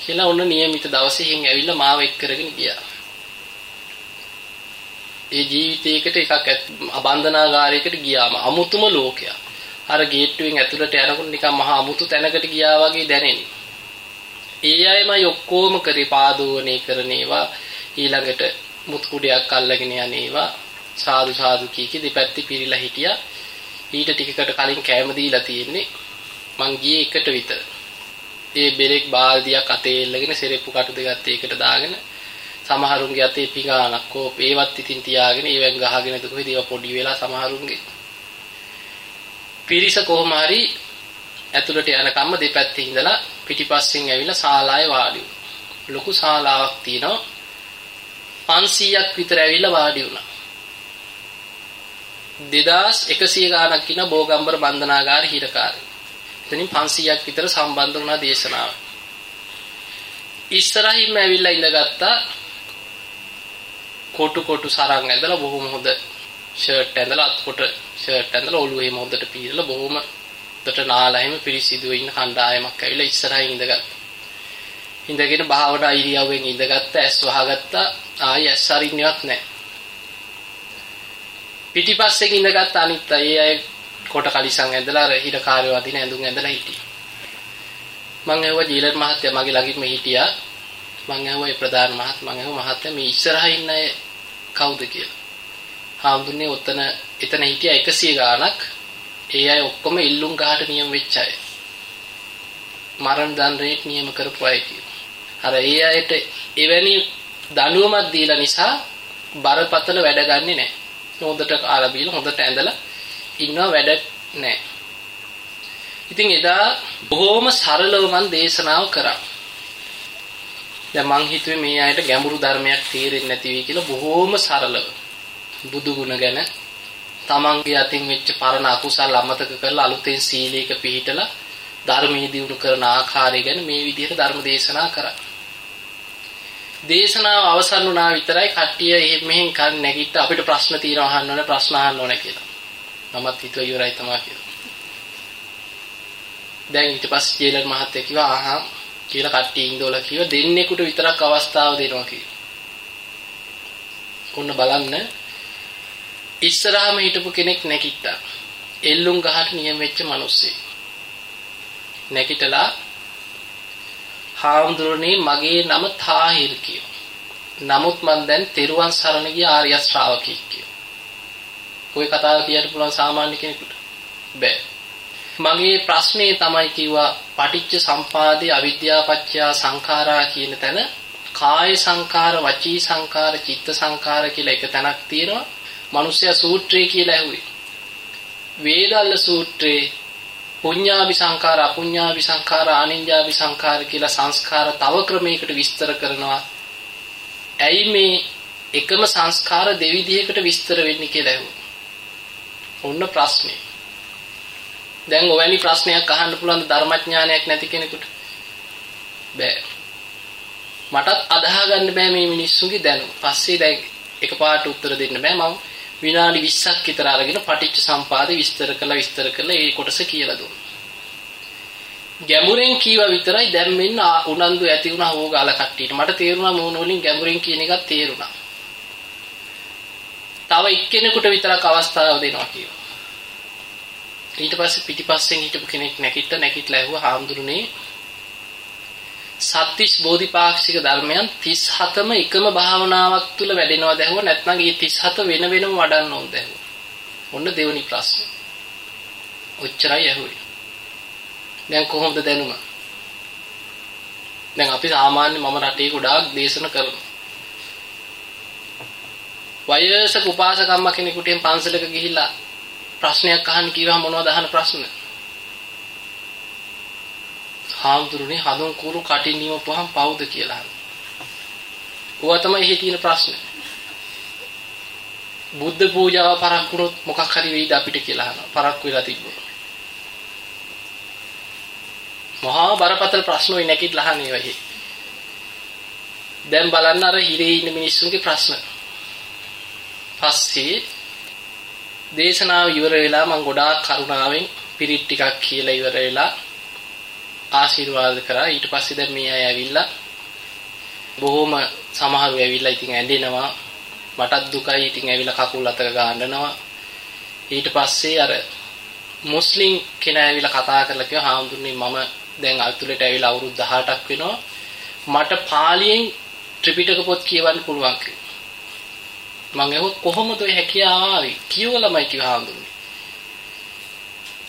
S1: කියලා ඔන්න નિયમિત දවසේ හින් ඇවිල්ලා මාව එක් කරගෙන ගියා. ඒ ජීවිතයකට එකක් අබන්ධනාගාරයකට ගියාම අමුතුම ලෝකයක්. අර ගේට්ටුවෙන් ඇතුළට යනකොට නිකන් මහා අමුතු තැනකට ගියා වගේ දැනෙන්නේ. ඒ අයමයි ඔක්කොම කරේ පාදෝවනේ කරන ඒවා ඊළඟට මුත් කුඩයක් අල්ලගෙන යන්නේවා සාදු සාදු කී කී දෙපැත්තේ පිරීලා හිටියා. ඊට ටිකකට කලින් කෑම දීලා තියෙන්නේ. මං ගියේ එකට විතර. ඒ බෙරෙක් බාල්දියක් අතේ එල්ලගෙන සෙරෙප්පු කටු දෙකත් ඒකට දාගෙන සමහරුන්ගේ අතේ පිඟානක් කෝ ඒවත් ඉතින් තියාගෙන ඒවෙන් ගහගෙන දුකෙදි ඒවා පොඩි වෙලා සමහරුන්ගේ. පිරිස කොහොම හරි ඇතුළට යනකම්ම දෙපැත්තේ ඉඳලා පිටිපස්සෙන් ඇවිල්ලා ශාලාවේ වාඩි ලොකු ශාලාවක් තියෙනවා. 500ක් විතර ඇවිල්ලා වාඩි වුණා. 2100 ගාණක් ඉන්න බෝගම්බර බන්ධනාගාර හිරකාරයෝ එතනින් 500ක් විතර සම්බන්ධ වුණා දේශනාව. ඉස්සරහින්ම ඇවිල්ලා ඉඳගත්තා කොටු කොටු සරන් ඇඳලා බොහොම හොඳ ෂර්ට් ඇඳලා අත්කොට ෂර්ට් ඇඳලා ඔළුව එහෙම හොඳට පීරලා බොහොම උඩට නාලා එහෙම පිරිසිදුව ඉන්න කණ්ඩායමක් ඇවිල්ලා ඉස්සරහින් ඉඳගත්තා. ඉඳගෙන භාවනා ඉරියව්වෙන් ඉඳගත්ත ඇස් වහගත්තා ආයෙ ඇස් අරින්නවත් නැහැ. පිටිපස්සෙන් ඉඳගත්ත අනිත් අය ඒ අය කොට කලිසම් ඇඳලා අර හිර කාර්ය වදින ඇඳුම් ඇඳලා හිටියා. මං ඇහුවා ජීලර් මහත්තයා මගේ ළඟින්ම හිටියා. මං ඇහුවා ඒ ප්‍රධාන මහත්මයා මං ඇහුවා මහත්තයා මේ ඉස්සරහා ඉන්න අය කවුද කියලා. හාමුදුරනේ ඔතන එතන හිටියා 100 ගාණක්. ඒ අය ඔක්කොම ඉල්ලුම් ගහට නියම වෙච්ච අය. මරණ දඬුවමක් නියම කරපු අය කියලා. අර ඒ අයට එවැනි දඬුවමක් දීලා නිසා බරපතල වැඩ ගන්නෙ නැහැ. හොඳට කාලා බීලා හොඳට ඇඳලා ඉන්නවා වැඩ නැහැ. ඉතින් එදා බොහොම සරලව මම දේශනාව කරා. දැන් මං හිතුවේ මේ අයට ගැඹුරු ධර්මයක් තේරෙන්නේ නැති වෙයි කියලා බොහොම සරලව බුදු ගුණ ගැන තමන්ගේ අතින් වෙච්ච පරණ අකුසල් අමතක කරලා අලුතෙන් සීලයක පිළිහිටලා ධර්මයේ දියුණු කරන ආකාරය ගැන මේ විදිහට ධර්ම දේශනා කරා. දේශනාව අවසන් වුණා විතරයි කට්ටිය මෙහෙන් කන් නැගිට අපිට ප්‍රශ්න తీරව අහන්න ඕනේ ප්‍රශ්න අහන්න ඕනේ කියලා. මමත් හිතුවා ඉවරයි තමයි කියලා. දැන් ඊට පස්සේ ජේලර් මහත්තයා කිව්වා ආහා කියලා කට්ටිය ඉඳෝලා කිව්වා දෙන්නෙකුට විතරක් අවස්ථාව දෙනවා කියලා. ඔන්න බලන්න ඉස්සරහම හිටපු කෙනෙක් නැගිට්ටා. එල්ලුම් ගහට නියම වෙච්ච මිනිස්සෙක්. නැගිටලා හාමුදුරනේ මගේ නම තාහිර් කියෝ. නමුත් මම දැන් තෙරුවන් සරණ ගිය ආර්ය ශ්‍රාවකෙක් කියෝ. ඔය කතාව කියන්න පුළුවන් සාමාන්‍ය කෙනෙකුට බෑ. මගේ ප්‍රශ්නේ තමයි කිව්වා පටිච්ච සම්පාදේ අවිද්‍යාපච්චය සංඛාරා කියන තැන කාය සංඛාර වචී සංඛාර චිත්ත සංඛාර කියලා එක තැනක් තියෙනවා. මිනිස්සයා සූත්‍රය කියලා ඇහුවේ. වේදල්ල සූත්‍රයේ පුඤ්ඤාභි සංඛාර අපුඤ්ඤාභි සංඛාර ආනිඤ්ඤාභි සංඛාර කියලා සංස්කාර තව ක්‍රමයකට විස්තර කරනවා. ඇයි මේ එකම සංස්කාර දෙවිධයකට විස්තර වෙන්නේ කියලා ඇහුවා. ඔන්න ප්‍රශ්නේ. දැන් ඔවැනි ප්‍රශ්නයක් අහන්න පුළුවන් ධර්මඥානයක් නැති කෙනෙකුට බෑ. මටත් අදාහ ගන්න බෑ මේ මිනිස්සුන්ගේ දැනුම. පස්සේ දැන් එකපාරට උත්තර දෙන්න බෑ මම විනාඩි 20ක් විතර අරගෙන පටිච්ච සම්පාදේ විස්තර කළා විස්තර කළා ඒ කොටස කියලා දුන්නා. ගැඹුරෙන් කීවා විතරයි දැන් මෙන්න උනන්දු ඇති වුණා හොගාල කට්ටියට. මට තේරුණා මොන වලින් ගැඹුරෙන් කියන එකක් තේරුණා. තව එක්කෙනෙකුට විතරක් අවස්ථාව දෙනවා කියලා. ඊට පස්සේ පිටිපස්සෙන් හිටපු කෙනෙක් නැකිට නැකිටලා ඇහුවා හාමුදුරනේ සත්‍තිස් බෝධිපාක්ෂික ධර්මයන් 37ම එකම භාවනාවක් තුල වැඩෙනවද ඇහුව නැත්නම් මේ 37 වෙන වෙනම වඩන්න ඕනද ඇහුව. ඔන්න දෙවෙනි ප්‍රශ්නේ. ඔච්චරයි ඇහුවේ. දැන් කොහොමද දැනුම? දැන් අපි සාමාන්‍ය මම රටේ ගොඩාක් දේශන කරනවා. වයසක උපාසකම්ම කෙනෙකුට පන්සලක ගිහිල්ලා ප්‍රශ්නයක් අහන්න කිව්වම මොනවද අහන ප්‍රශ්න? හාමුදුරනේ හඳුන් කුරු කටින් නියමපුවහම පවුද කියලා අහනවා. ඕවා තමයි එහි තියෙන ප්‍රශ්නේ. බුද්ධ පූජාව පරක් වුණොත් මොකක් හරි වෙයිද අපිට කියලා අහනවා. පරක් වෙලා තිබ්බොත්. මහා බරපතල ප්‍රශ්න ඔය නැකිట్లా අහන්නේ වෙයි. දැන් බලන්න අර හිරේ ඉන්න මිනිස්සුන්ගේ ප්‍රශ්න. පස්සේ දේශනාව ඉවර වෙලා මම ගොඩාක් කරුණාවෙන් පිරිත් ටිකක් කියලා ඉවර වෙලා ආශිර්වාද කරා. ඊට පස්සේ දැන් මේ අය ඇවිල්ලා බොහොම සමහරව ඇවිල්ලා ඉතින් ඇඬෙනවා. මටත් දුකයි. ඉතින් ඇවිල්ලා කකුල් අතක ගහනවා ඊට පස්සේ අර මුස්ලිම් කෙනා ඇවිල්ලා කතා කරලා කිව්වා හාමුදුරනේ මම දැන් අතුලට ඇවිල්ලා අවුරුදු 18ක් වෙනවා. මට පාලියෙන් ත්‍රිපිටක පොත් කියවන්න පුළුවන් මම ඇහුවොත් කොහොමද ඔය හැකියාව ආවේ කියවලමයි කිව්වා හාමුදුරනේ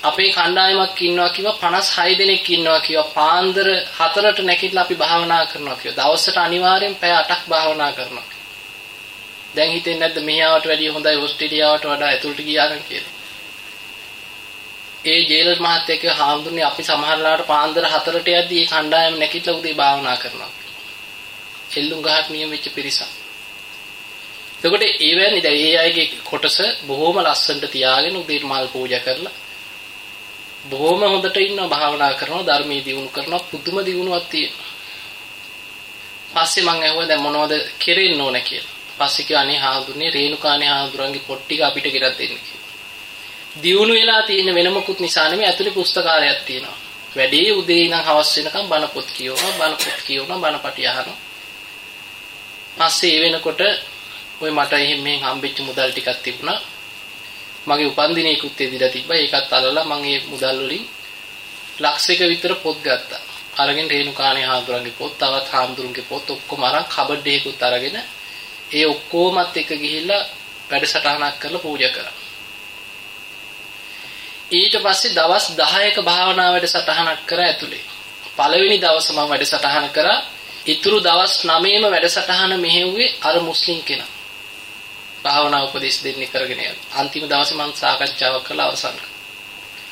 S1: අපේ කණ්ඩායමක් ඉන්නවා කිව්වා 56 දෙනෙක් ඉන්නවා කිව්වා පාන්දර 4ට නැගිටලා අපි භාවනා කරනවා කිව්වා. දවසට අනිවාර්යෙන් පැය 8ක් භාවනා කරනවා. දැන් හිතෙන්නේ නැද්ද මෙහාවට වැඩිය හොඳයි ඕස්ට්‍රේලියාවට වඩා ඇතුළට ගියා නම් කියලා. ඒ ජේලර් මහත්තයා කිව්වා හාමුදුරනේ අපි සමහරලාට පාන්දර 4ට යද්දී මේ කණ්ඩායම නැගිටලා උදේ භාවනා කරනවා. එල්ලුම් ගහක් නියම වෙච්ච පිරිසක්. එතකොට ඒවැනි දැන් ඒ අයගේ කොටස බොහොම ලස්සනට තියාගෙන උදේට මල් පූජා කරලා බොහොම හොඳට ඉන්නවා භාවනා කරනවා ධර්මයේ දියුණු කරනවා පුදුම දියුණුවක් තියෙනවා. පස්සේ මං ඇහුවා දැන් මොනවද කෙරෙන්න ඕන කියලා. පස්සේ කිව්වා අනේ හාමුදුරනේ රේණුකානේ හාමුදුරන්ගේ පොට් ටික අපිට ගෙනත් දෙන්න කියලා. දියුණු වෙලා තියෙන වෙන මොකුත් නිසා නෙමෙයි ඇතුලේ පුස්තකාලයක් තියෙනවා. වැඩේ උදේ ඉඳන් හවස වෙනකම් බණ පොත් කියවනවා, බණ පොත් කියවනවා, බණ පටි අහනවා. පස්සේ ඒ වෙනකොට ওই මට එහෙම මෙහෙන් හම්බෙච්ච මුදල් ටිකක් තිබුණා. මගේ උපන්දිනේකුත් එදිලා තිබ්බා. ඒකත් අල්ලලා මම ඒ මුදල් වලින් ලක්ෂයක විතර පොත් ගත්තා. අරගෙන රේණුකාණේ හාමුදුරන්ගේ පොත්, තවත් හාමුදුරන්ගේ පොත් ඔක්කොම අරන් කබඩ් එකකුත් අරගෙන ඒ ඔක්කොමත් එක ගිහිල්ලා වැඩසටහනක් කරලා පූජා කරා. ඊට පස්සේ දවස් 10ක භාවනා වැඩසටහනක් කරා ඇතුලේ. පළවෙනි දවස මම වැඩසටහන කරා. ඊතුරු දවස් 9ෙම වැඩසටහන මෙහෙව්වේ අර මුස්ලිම් කෙනා. භාවනා උපදෙස් දෙන්නේ කරගෙන යන. අන්තිම දවසේ මම සාකච්ඡාවක් කළා අවසන් කරා.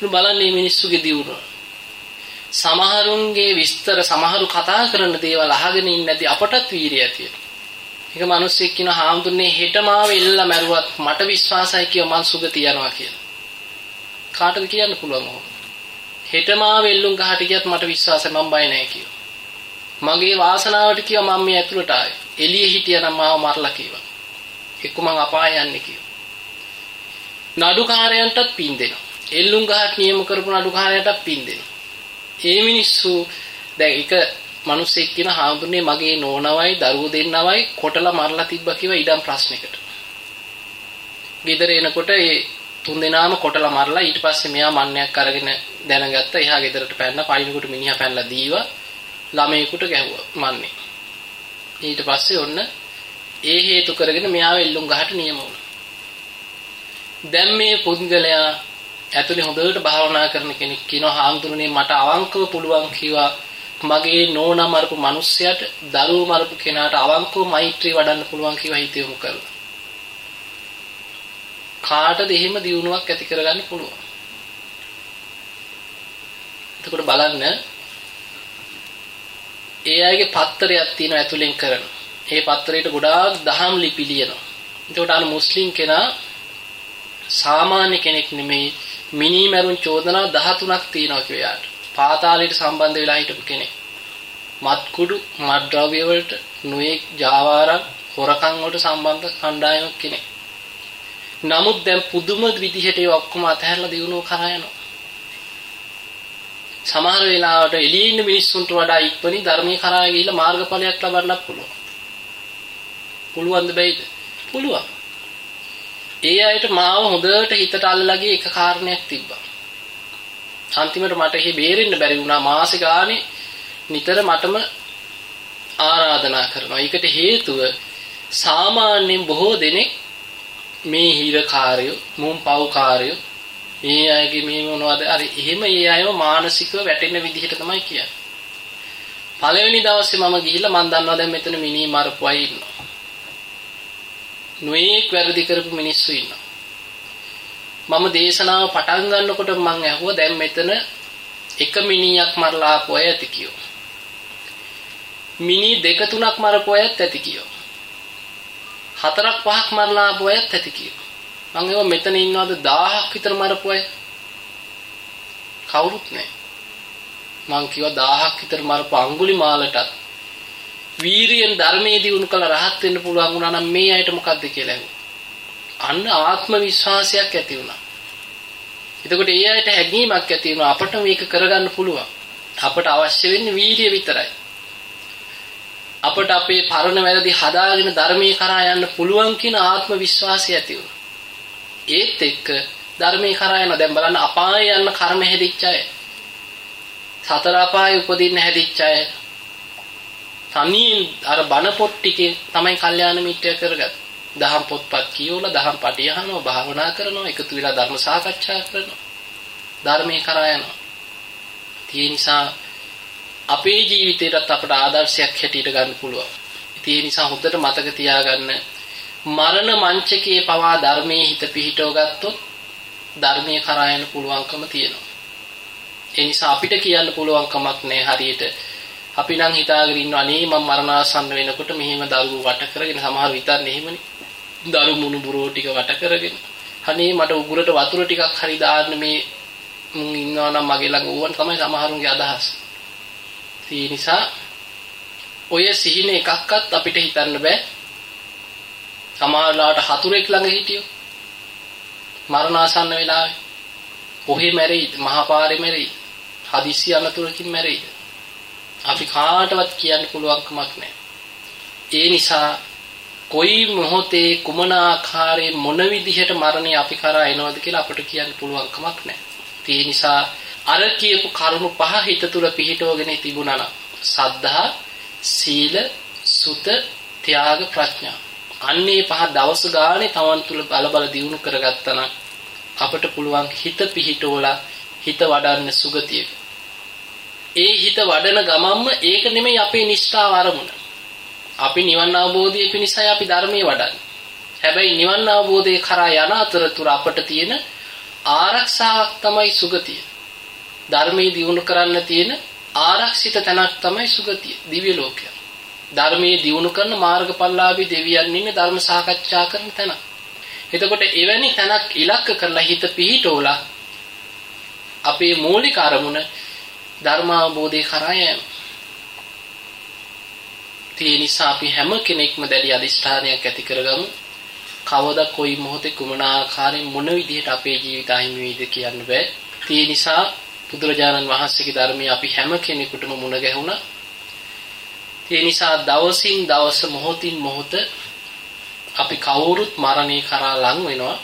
S1: බලන්නේ මිනිස්සුගේ දියුණුව. සමහරුන්ගේ විස්තර සමහරු කතා කරන දේවල් අහගෙන ඉන්නේ නැති අපටත් වීරිය ඇති එක මිනිස්සෙක් කියන හාමුදුරනේ හෙට මාව එල්ල මැරුවත් මට විශ්වාසයි කිය මං සුගතිය යනවා කියලා. කාටද කියන්න පුළුවන් ඕක? හෙට මාව එල්ලුම් ගහට ගියත් මට විශ්වාසයි මං බය නැහැ කිව්වා. මගේ වාසනාවට කිව්වා මම මේ ඇතුළට ආවේ. එළියේ හිටියනම් මාව මරලා කිව්වා. එක්ක මං අපාය යන්නේ කිව්වා. නඩුකාරයන්ටත් පින් දෙනවා. එල්ලුම් ගහට නියම කරපු නඩුකාරයන්ටත් පින් දෙනවා. ඒ මිනිස්සු දැන් එක මිනිස්සෙක් කියන හාමුදුරනේ මගේ නෝනවයි දරුවෝ දෙන්නවයි කොටලා මරලා තිබ්බා කිව්වා ඉඩම් ප්‍රශ්නයකට. ගෙදර එනකොට ඒ තුන් දෙනාම කොටලා මරලා ඊට පස්සේ මෙයා මන්නයක් අරගෙන දැනගත්තා එහා ගෙදරට පැනලා පයින්කොට මිනිහා පැනලා දීවා ළමයෙකුට ගැහුවා මන්නේ. ඊට පස්සේ ඔන්න ඒ හේතු කරගෙන මෙයාව එල්ලුම් ගහට නියම වුණා. දැන් මේ පුද්ගලයා ඇතුලේ හොඳට භාවනා කරන කෙනෙක් කියනවා හාමුදුරනේ මට අවංකව පුළුවන් කිව්වා මගේ නෝනා මරපු මිනිස්සයාට දරුවෝ මරපු කෙනාට අවංකව මෛත්‍රී වඩන්න පුළුවන් කිව්වා හිත යොමු කරලා. කාටද එහෙම දියුණුවක් ඇති කරගන්න පුළුවන්. එතකොට බලන්න ඒ අයගේ පත්තරයක් තියෙනවා ඇතුලෙන් කරන. ඒ පත්තරේට ගොඩාක් දහම් ලිපි ලියනවා. එතකොට අර මුස්ලිම් කෙනා සාමාන්‍ය කෙනෙක් නෙමෙයි මිනි මරුන් චෝදනා 13ක් තියෙනවා කියලාට. පාතාලයට සම්බන්ධ වෙලා හිටපු කෙනෙක්. මත්කුඩු, මත්ද්‍රව්‍ය වලට, නුයේ ජාවාරම්, හොරකම් වලට සම්බන්ධ කණ්ඩායමක් කෙනෙක්. නමුත් දැන් පුදුම විදිහට ඒ ඔක්කොම අතහැරලා දිනුව කරා යනවා. සමහර වෙලාවට එළියේ ඉන්න මිනිස්සුන්ට වඩා ඉක්මනින් ධර්මයේ කරා ගිහිල්ලා මාර්ගඵලයක් ලබන්නත් පුළුවන්. පුළුවන්ද බැයිද? පුළුවන්. ඒ අයට මාව හොඳට හිතට අල්ලලා ගිය එක කාරණයක් තිබ්බා. අන්තිමට මට එහි බේරෙන්න බැරි වුණා මාසෙ ගානේ නිතර මටම ආරාධනා කරනවා. ඒකට හේතුව සාමාන්‍යයෙන් බොහෝ දෙනෙක් මේ හිරකාරයෝ, මුම් පව්කාරයෝ මේ අයගේ මේ මොනවද අර එහෙම ඒ අයව මානසිකව වැටෙන විදිහට තමයි කියන්නේ. පළවෙනි දවසේ මම ගිහිල්ලා මම දන්නවා දැන් මෙතන මිනි මරපු අය ඉන්නවා. නොයේක් වැරදි කරපු මිනිස්සු ඉන්නවා. මම දේශනාව පටන් ගන්නකොට මම ඇහුවා දැන් මෙතන එක මිනියක් මරලා ආපු අය ඇති කියෝ. මිනි දෙක තුනක් මරපු අයත් ඇති කියෝ. හතරක් පහක් මරලා ආපු අයත් ඇති කියෝ. මම ඒවා මෙතන ඉන්නවද 1000ක් විතර මරපු අය? කවුරුත් නැහැ. මං කිව්වා 1000ක් විතර මරපු අඟුලිමාලටත් වීරියෙන් ධර්මයේ දිනු කළ රහත් වෙන්න පුළුවන් වුණා නම් මේ අයට මොකද්ද කියලා ඇහුවා. අන්න ආත්ම විශ්වාසයක් ඇති වුණා. එතකොට ඒ අයට හැඟීමක් ඇති වුණා අපට මේක කරගන්න පුළුවන්. අපට අවශ්‍ය වෙන්නේ වීරිය විතරයි. අපට අපේ පරණ වැරදි හදාගෙන ධර්මයේ කරා යන්න පුළුවන් කියන ආත්ම විශ්වාසය ඇති වුණා. ඒත් එක්ක ධර්මයේ කරා යන දැන් බලන්න අපාය යන කර්ම හැදිච්ච අය. සතර අපායේ උපදින්න හැදිච්ච අය තනියෙන් අර බණ පොත් ටිකේ තමයි කල්යාණ මිත්‍ය කරගත්තේ. දහම් පොත්පත් කියවලා දහම් පටි අහනවා භාවනා කරනවා එකතු වෙලා ධර්ම සාකච්ඡා කරනවා. ධර්මයේ කරා යනවා. ඒ නිසා අපේ ජීවිතේටත් අපට ආදර්ශයක් හැටියට ගන්න පුළුවන්. ඒ නිසා හොඳට මතක තියාගන්න මරණ මංචකයේ පවා ධර්මයේ හිත පිහිටව ගත්තොත් ධර්මයේ කරා යන්න පුළුවන්කම තියෙනවා. ඒ නිසා අපිට කියන්න පුළුවන් කමක් නැහැ හරියට අපි නම් හිතාගෙන ඉන්නවා අනේ මම මරණාසන්න වෙනකොට මෙහෙම දරුවෝ වට කරගෙන සමහර විතරනේ එහෙමනේ. දරු මුණු බුරෝ ටික වට කරගෙන. අනේ මට උගුරට වතුර ටිකක් හරි දාන්න මේ මුන් ඉන්නවා නම් මගේ ළඟ ඕවන් තමයි සමහරුන්ගේ අදහස්. ඒ නිසා ඔය සිහින එකක්වත් අපිට හිතන්න බෑ. සමහරලාට හතුරෙක් ළඟ හිටියෝ මරණාසන්න වෙලාවේ කොහේ මැරෙයිද? මහා පාරේ මැරෙයිද? හදිසි අනතුරකින් මැරෙයිද? අපි කාටවත් කියන්න පුළුවන් කමක් නැහැ. ඒ නිසා කොයි මොහොතේ කුමන ආකාරයේ මොන විදිහට මරණය අපි කරා එනවද කියලා අපිට කියන්න පුළුවන් කමක් නැහැ. ඒ නිසා අර කියපු කරුණු පහ හිත තුල පිහිටවගෙන තිබුණා නම් සද්ධා, සීල, සුත, ත්‍යාග, ප්‍රඥා. අන්නේ පහ දවස් ගානේ Taman තුල බල බල දියුණු කරගත්තා නම් අපට පුළුවන් හිත පිහිටවලා හිත වඩන්න සුගතියක. ඒ හිත වඩන ගමන්ම ඒක නෙමෙයි අපේ නිෂ්ඨාව අරමුණ. අපි නිවන් අවබෝධය පිණිසයි අපි ධර්මයේ වඩන්නේ. හැබැයි නිවන් අවබෝධයේ කරා යන අතරතුර අපට තියෙන ආරක්ෂාවක් තමයි සුගතිය. ධර්මයේ දියුණු කරන්න තියෙන ආරක්ෂිත තැනක් තමයි සුගතිය, දිව්‍ය ලෝකය. ධර්මයේ දියුණු කරන මාර්ගඵලලාභී දෙවියන් ඉන්නේ ධර්ම සාකච්ඡා කරන තැන. එතකොට එවැනි තැනක් ඉලක්ක කරලා හිත පිහිටෝලා අපේ මූලික අරමුණ ධර්මාවබෝධය කරා යෑම. ඒ නිසා අපි හැම කෙනෙක්ම දැඩි අදිෂ්ඨානයක් ඇති කරගමු. කවදා කොයි මොහොතේ කුමන ආකාරයෙන් මොන විදිහට අපේ ජීවිත අහිමි වෙයිද කියන්න බෑ. ඒ නිසා බුදුරජාණන් වහන්සේගේ ධර්මයේ අපි හැම කෙනෙකුටම මුණ ගැහුණා. ඒ නිසා දවසින් දවස මොහොතින් මොහොත අපි කවුරුත් මරණය කරා ලං වෙනවා.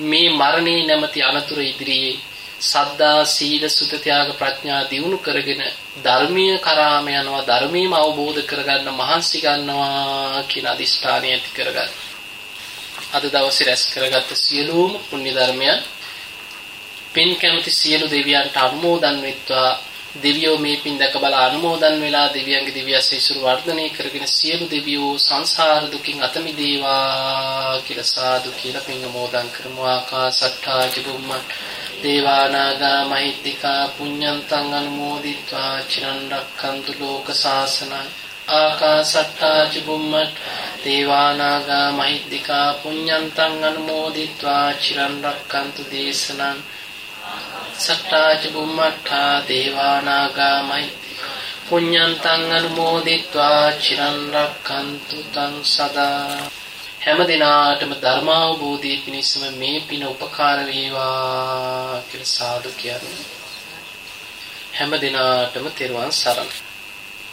S1: මේ මරණේ නැමැති අනතුර ඉදිරියේ සද්දා සීල සුත ත්‍යාග ප්‍රඥා දියුණු කරගෙන ධර්මීය කරාම යනවා ධර්මීයම අවබෝධ කරගන්න මහන්සි ගන්නවා කියන අදිෂ්ඨානය ඇති කරගන්න. අද දවසේ රැස් කරගත්ත සියලුම පුණ්‍ය ධර්මයන් පින් කැමති සියලු දෙවියන්ට අනුමෝදන් වෙත්වා. දෙවියෝ මේ පින් දැක බල අනුමෝදන් වෙලා දෙවියන්ගේ දිව්‍ය ආශිර්වාද වර්ධනය කරගෙන සියලු දෙවියෝ සංසාර දුකින් අත මිදේවා කියලා සාදු කියලා පින් අනුමෝදන් කරමු. ආකාසට්ඨා චුම්මත් දේවානාගා මහිත්‍තිකා පුඤ්ඤන්තං අනුමෝදිත්වා චිරන් රක්ඛන්තු ලෝක සාසනං ආකාසට්ටා චුම්මත් දේවානාගා මහිත්‍තිකා පුඤ්ඤන්තං අනුමෝදිත්වා චිරන් රක්ඛන්තු දේශනං සට්ටා චුම්මත්තා දේවානාගා මහිත්‍තිකා පුඤ්ඤන්තං අනුමෝදිත්වා චිරන් රක්ඛන්තු තං සදා හැම දිනාටම ධර්මාවබෝධය පිණිසම මේ පින උපකාර වේවා කියලා සාදු කියන්නේ හැම දිනාටම තෙරුවන් සරණයි.